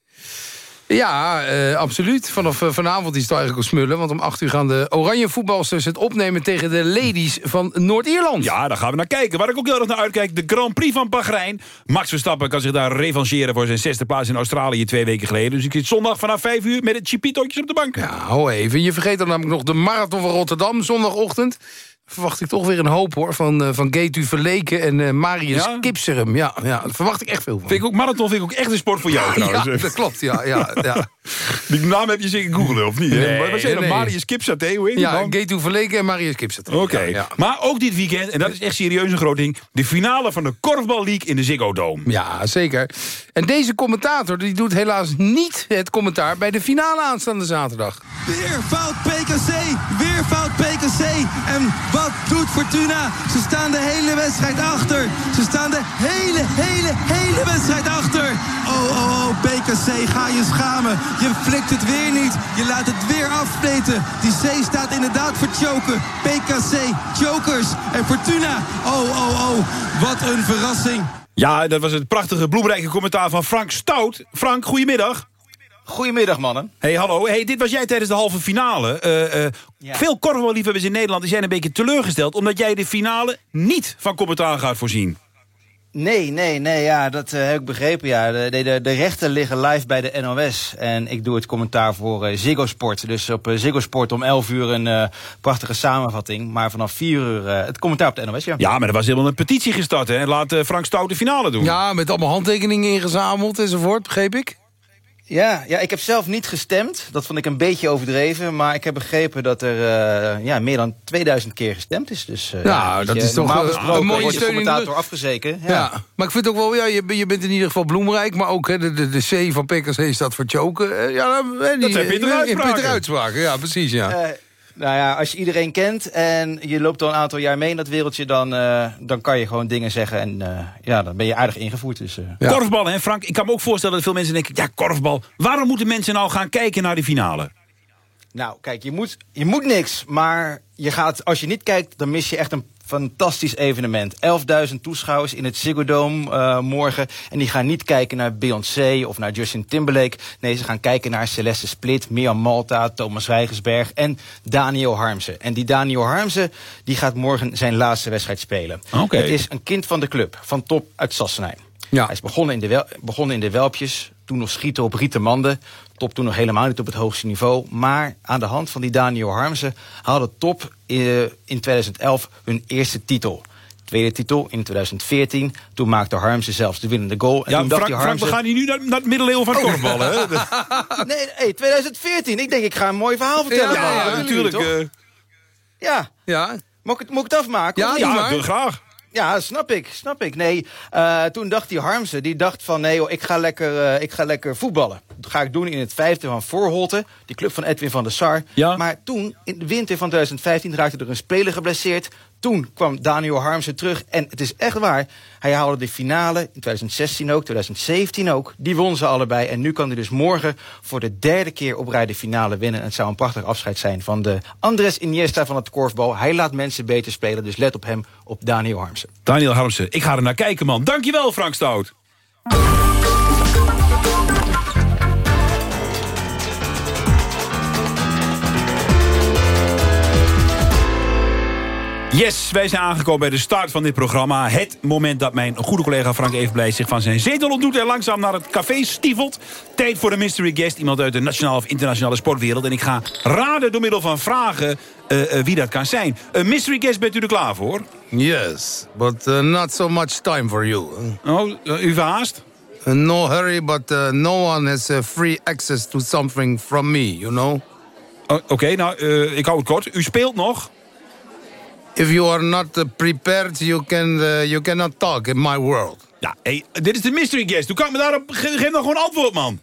Ja, eh, absoluut. Vanaf eh, vanavond is het eigenlijk al smullen. Want om 8 uur gaan de oranje voetbalsters het opnemen... tegen de ladies van Noord-Ierland. Ja, daar gaan we naar kijken. Waar ik ook heel erg naar uitkijk, de Grand Prix van Bahrein. Max Verstappen kan zich daar revancheren voor zijn zesde plaats in Australië twee weken geleden. Dus ik zit zondag vanaf 5 uur met het chipitootjes op de bank. Ja, hou even. Je vergeet dan namelijk nog de Marathon van Rotterdam, zondagochtend. Verwacht ik toch weer een hoop, hoor, van, uh, van Getu Verleken en uh, Marius Ja? Kipserum. Ja, ja, daar verwacht ik echt veel van. Vind ik ook, marathon vind ik ook echt een sport voor jou trouwens. Ja, dat klopt, ja. ja, ja. <laughs> Die naam heb je zeker googelen, of niet? hè? Nee, Wat zei je dan? nee. Marius Kipsaté, hoe heet die Ja, man? Getu Verleken en Marius Kipserum. Oké, Ja, ja. maar ook dit weekend, en dat is echt serieus een groot ding... de finale van de Korfbal League in de Ziggo Dome. Ja, zeker. En deze commentator die doet helaas niet het commentaar... bij de finale aanstaande zaterdag. Weer fout PKC, weer fout PKC. En wat doet Fortuna? Ze staan de hele wedstrijd achter. Ze staan de hele, hele, hele wedstrijd achter. Oh, oh, oh, PKC, ga je schamen. Je flikt het weer niet. Je laat het weer afspleten. Die C staat inderdaad voor choken. PKC, chokers. En Fortuna, oh, oh, oh, wat een verrassing. Ja, dat was het prachtige bloemrijke commentaar van Frank Stout. Frank, goedemiddag. Goedemiddag, mannen. Hey, hallo. Hey, dit was jij tijdens de halve finale. Eh, eh, Ja. Veel korfballiefhebbers in Nederland die zijn een beetje teleurgesteld... omdat jij de finale niet van commentaar gaat voorzien. Nee, nee, nee, ja, dat eh, heb ik begrepen. Ja. De, de, de rechten liggen live bij de NOS. En ik doe het commentaar voor Ziggo Sport. Dus op Ziggo Sport om 11 uur een prachtige samenvatting. Maar vanaf 4 uur het commentaar op de NOS, ja. Ja, maar er was helemaal een petitie gestart. Hè? Laat Frank Stout de finale doen. Ja, met allemaal handtekeningen ingezameld enzovoort, begreep ik. Ja, ja, ik heb zelf niet gestemd. Dat vond ik een beetje overdreven. Maar ik heb begrepen dat er eh, ja, meer dan 2000 keer gestemd is. Dus, eh, Nou, weet dat je, is toch, een mooie steun commentator afgezeken. Ja. maar ik vind ook wel, ja, je, je bent in ieder geval bloemrijk, maar ook hè, de, de, de C van PKC staat voor choken. Eh, Ja, die, zijn uitspraken. pittige uitspraken. Ja, precies, ja. Nou ja, als je iedereen kent en je loopt al een aantal jaar mee in dat wereldje... dan, eh, dan kan je gewoon dingen zeggen en eh, ja, dan ben je aardig ingevoerd. Dus, eh. Korfbal, hè Frank? Ik kan me ook voorstellen dat veel mensen denken... ja, korfbal. Waarom moeten mensen nou gaan kijken naar de finale? Nou, kijk, je moet, je moet niks, maar je gaat, als je niet kijkt... dan mis je echt een Fantastisch evenement. 11.000 toeschouwers in het Ziggo Dome uh, morgen. En die gaan niet kijken naar Beyoncé of naar Justin Timberlake. Nee, ze gaan kijken naar Celeste Split, Mia Malta, Thomas Wijgersberg en Daniel Harmsen. En die Daniel Harmsen die gaat morgen zijn laatste wedstrijd spelen. Okay. Het is een kind van de club, van top uit Sassenheim. Ja. Hij is begonnen in, de wel, begonnen in de Welpjes, toen nog schieten op rieten manden. Top toen nog helemaal niet op het hoogste niveau. Maar aan de hand van die Daniel Harmsen haalde Top uh, in 2011 hun eerste titel. Tweede titel in 2014. Toen maakte Harmsen zelfs de winnende goal. En ja, toen dacht Frank, Harmsen... Frank, we gaan hier nu naar, naar het middeleeuwen van korfballen. hè? <laughs> nee, hey, 2014. Ik denk, ik ga een mooi verhaal vertellen. Ja, ja, natuurlijk. Uh... Ja. Ja. Moet ik, het, ik het afmaken? Ja, doe graag. Ja, snap ik, snap ik. Nee, uh, toen dacht die Harmsen, die dacht van... nee joh, ik ga lekker, uh, ik ga lekker voetballen. Dat ga ik doen in het vijfde van Voorholte. Die club van Edwin van der Sar. Ja. Maar toen, in de winter van 2015, raakte er een speler geblesseerd. Toen kwam Daniel Harmsen terug. En het is echt waar, hij haalde de finale in 2016 ook, 2017 ook. Die won ze allebei. En nu kan hij dus morgen voor de derde keer op rij de finale winnen. En het zou een prachtig afscheid zijn van de Andres Iniesta van het korfbal. Hij laat mensen beter spelen, dus let op hem, op Daniel Harmsen. Daniel Harmsen, ik ga er naar kijken, man. Dankjewel, Frank Stout. Yes, wij zijn aangekomen bij de start van dit programma. Het moment dat mijn goede collega Frank Evenblij zich van zijn zetel ontdoet... en langzaam naar het café stiefelt. Tijd voor een mystery guest, iemand uit de nationale of internationale sportwereld. En ik ga raden door middel van vragen uh, uh, wie dat kan zijn. Een mystery guest, bent u er klaar voor? Yes, but uh, not so much time for you. Oh, u verhaast? no hurry, but no one has free access to something from me, you know? Oké, okay, nou, ik hou het kort. U speelt nog? If you are not uh, prepared, you, can, uh, you cannot talk in my world. Ja, hey, dit is de mystery guest. Hoe kan me daarop... Ge geef dan gewoon antwoord, man.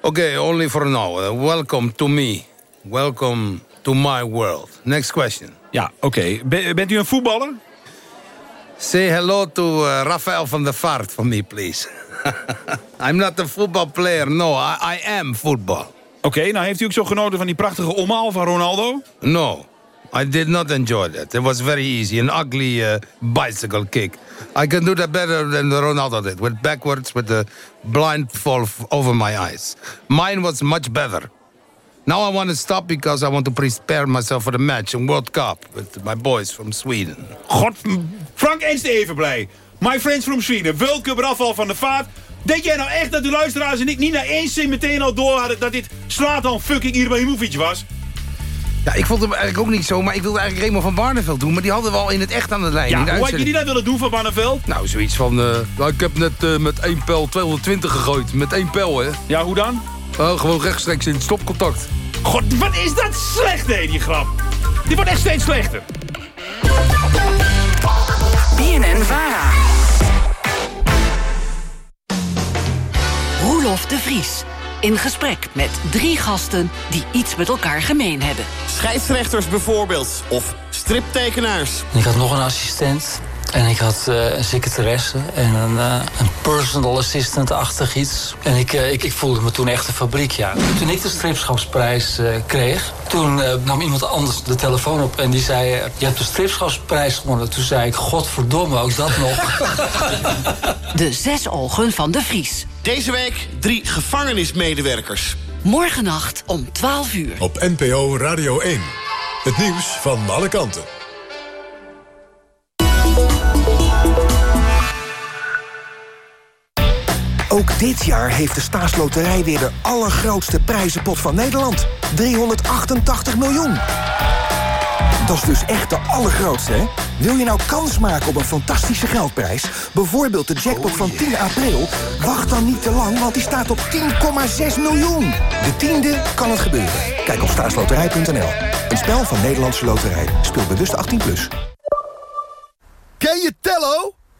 Oké, okay, only for now. Uh, welcome to me. Welcome to my world. Next question. Ja, oké. Okay. Ben, bent u een voetballer? Say hello to uh, Rafael van der Vaart for me, please. <laughs> I'm not a football player, no. I, I am football. Oké, okay, nou heeft u ook zo genoten van die prachtige omhaal van Ronaldo? No. I did not enjoy that. It was very easy, an ugly uh, bicycle kick. I can do that better than Ronaldo did, with backwards, with the blindfold over my eyes. Mine was much better. Now I want to stop because I want to prepare myself for the match in World Cup with my boys from Sweden. God, Frank Enste even blij. My friends from Sweden, Wulke, Rafal van de Vaart. Denk jij nou echt dat de luisteraars en ik niet na één zin meteen al door hadden... dat dit Slatan fucking Ibrahimovic was? Ja, ik vond hem eigenlijk ook niet zo, maar ik wilde eigenlijk Raymond van Barneveld doen. Maar die hadden we al in het echt aan de lijn. Ja, hoe had je die dan willen doen van Barneveld? Nou, zoiets van, uh, ik heb net uh, met één pijl 220 gegooid. Met één pijl, hè. Ja, hoe dan? Uh, gewoon rechtstreeks in stopcontact. God, wat is dat slecht, hè, die grap. Die wordt echt steeds slechter. BNN Vara. Roelof de Vries. In gesprek met drie gasten die iets met elkaar gemeen hebben. Scheidsrechters bijvoorbeeld, of striptekenaars. Ik had nog een assistent en ik had uh, een secretaresse en een, uh, een personal assistant-achtig iets. En ik, uh, ik, ik, voelde me toen echt een fabriek, ja. Toen ik de stripschapsprijs kreeg, toen nam iemand anders de telefoon op... en die zei, je hebt de stripschapsprijs gewonnen. Toen zei ik, godverdomme, ook dat nog. <laughs> De zes ogen van de Vries. Deze week drie gevangenismedewerkers. Morgennacht om 12 uur. Op NPO Radio 1. Het nieuws van alle kanten. Ook dit jaar heeft de staatsloterij weer de allergrootste prijzenpot van Nederland. 388 miljoen. Dat is dus echt de allergrootste, hè? Wil je nou kans maken op een fantastische geldprijs... bijvoorbeeld de jackpot van 10 april... wacht dan niet te lang, want die staat op 10,6 miljoen. De tiende kan het gebeuren. Kijk op staatsloterij.nl. Een spel van Nederlandse Loterij. Speel bewust 18+. Plus. Ken je Tello?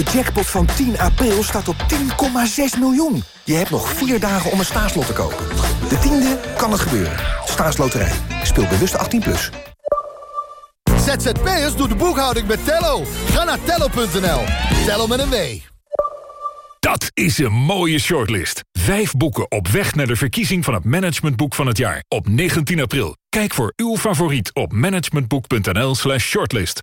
De jackpot van 10 april staat op 10,6 miljoen. Je hebt nog vier dagen om een staatslot te kopen. De tiende kan het gebeuren. Staatsloterij. Speel bewust 18+. Plus. ZZP'ers doet de boekhouding met Tello. Ga naar tello.nl. Tello met een W. Dat is een mooie shortlist. Vijf boeken op weg naar de verkiezing van het managementboek van het jaar. Op 19 april. Kijk voor uw favoriet op managementboek.nl slash shortlist.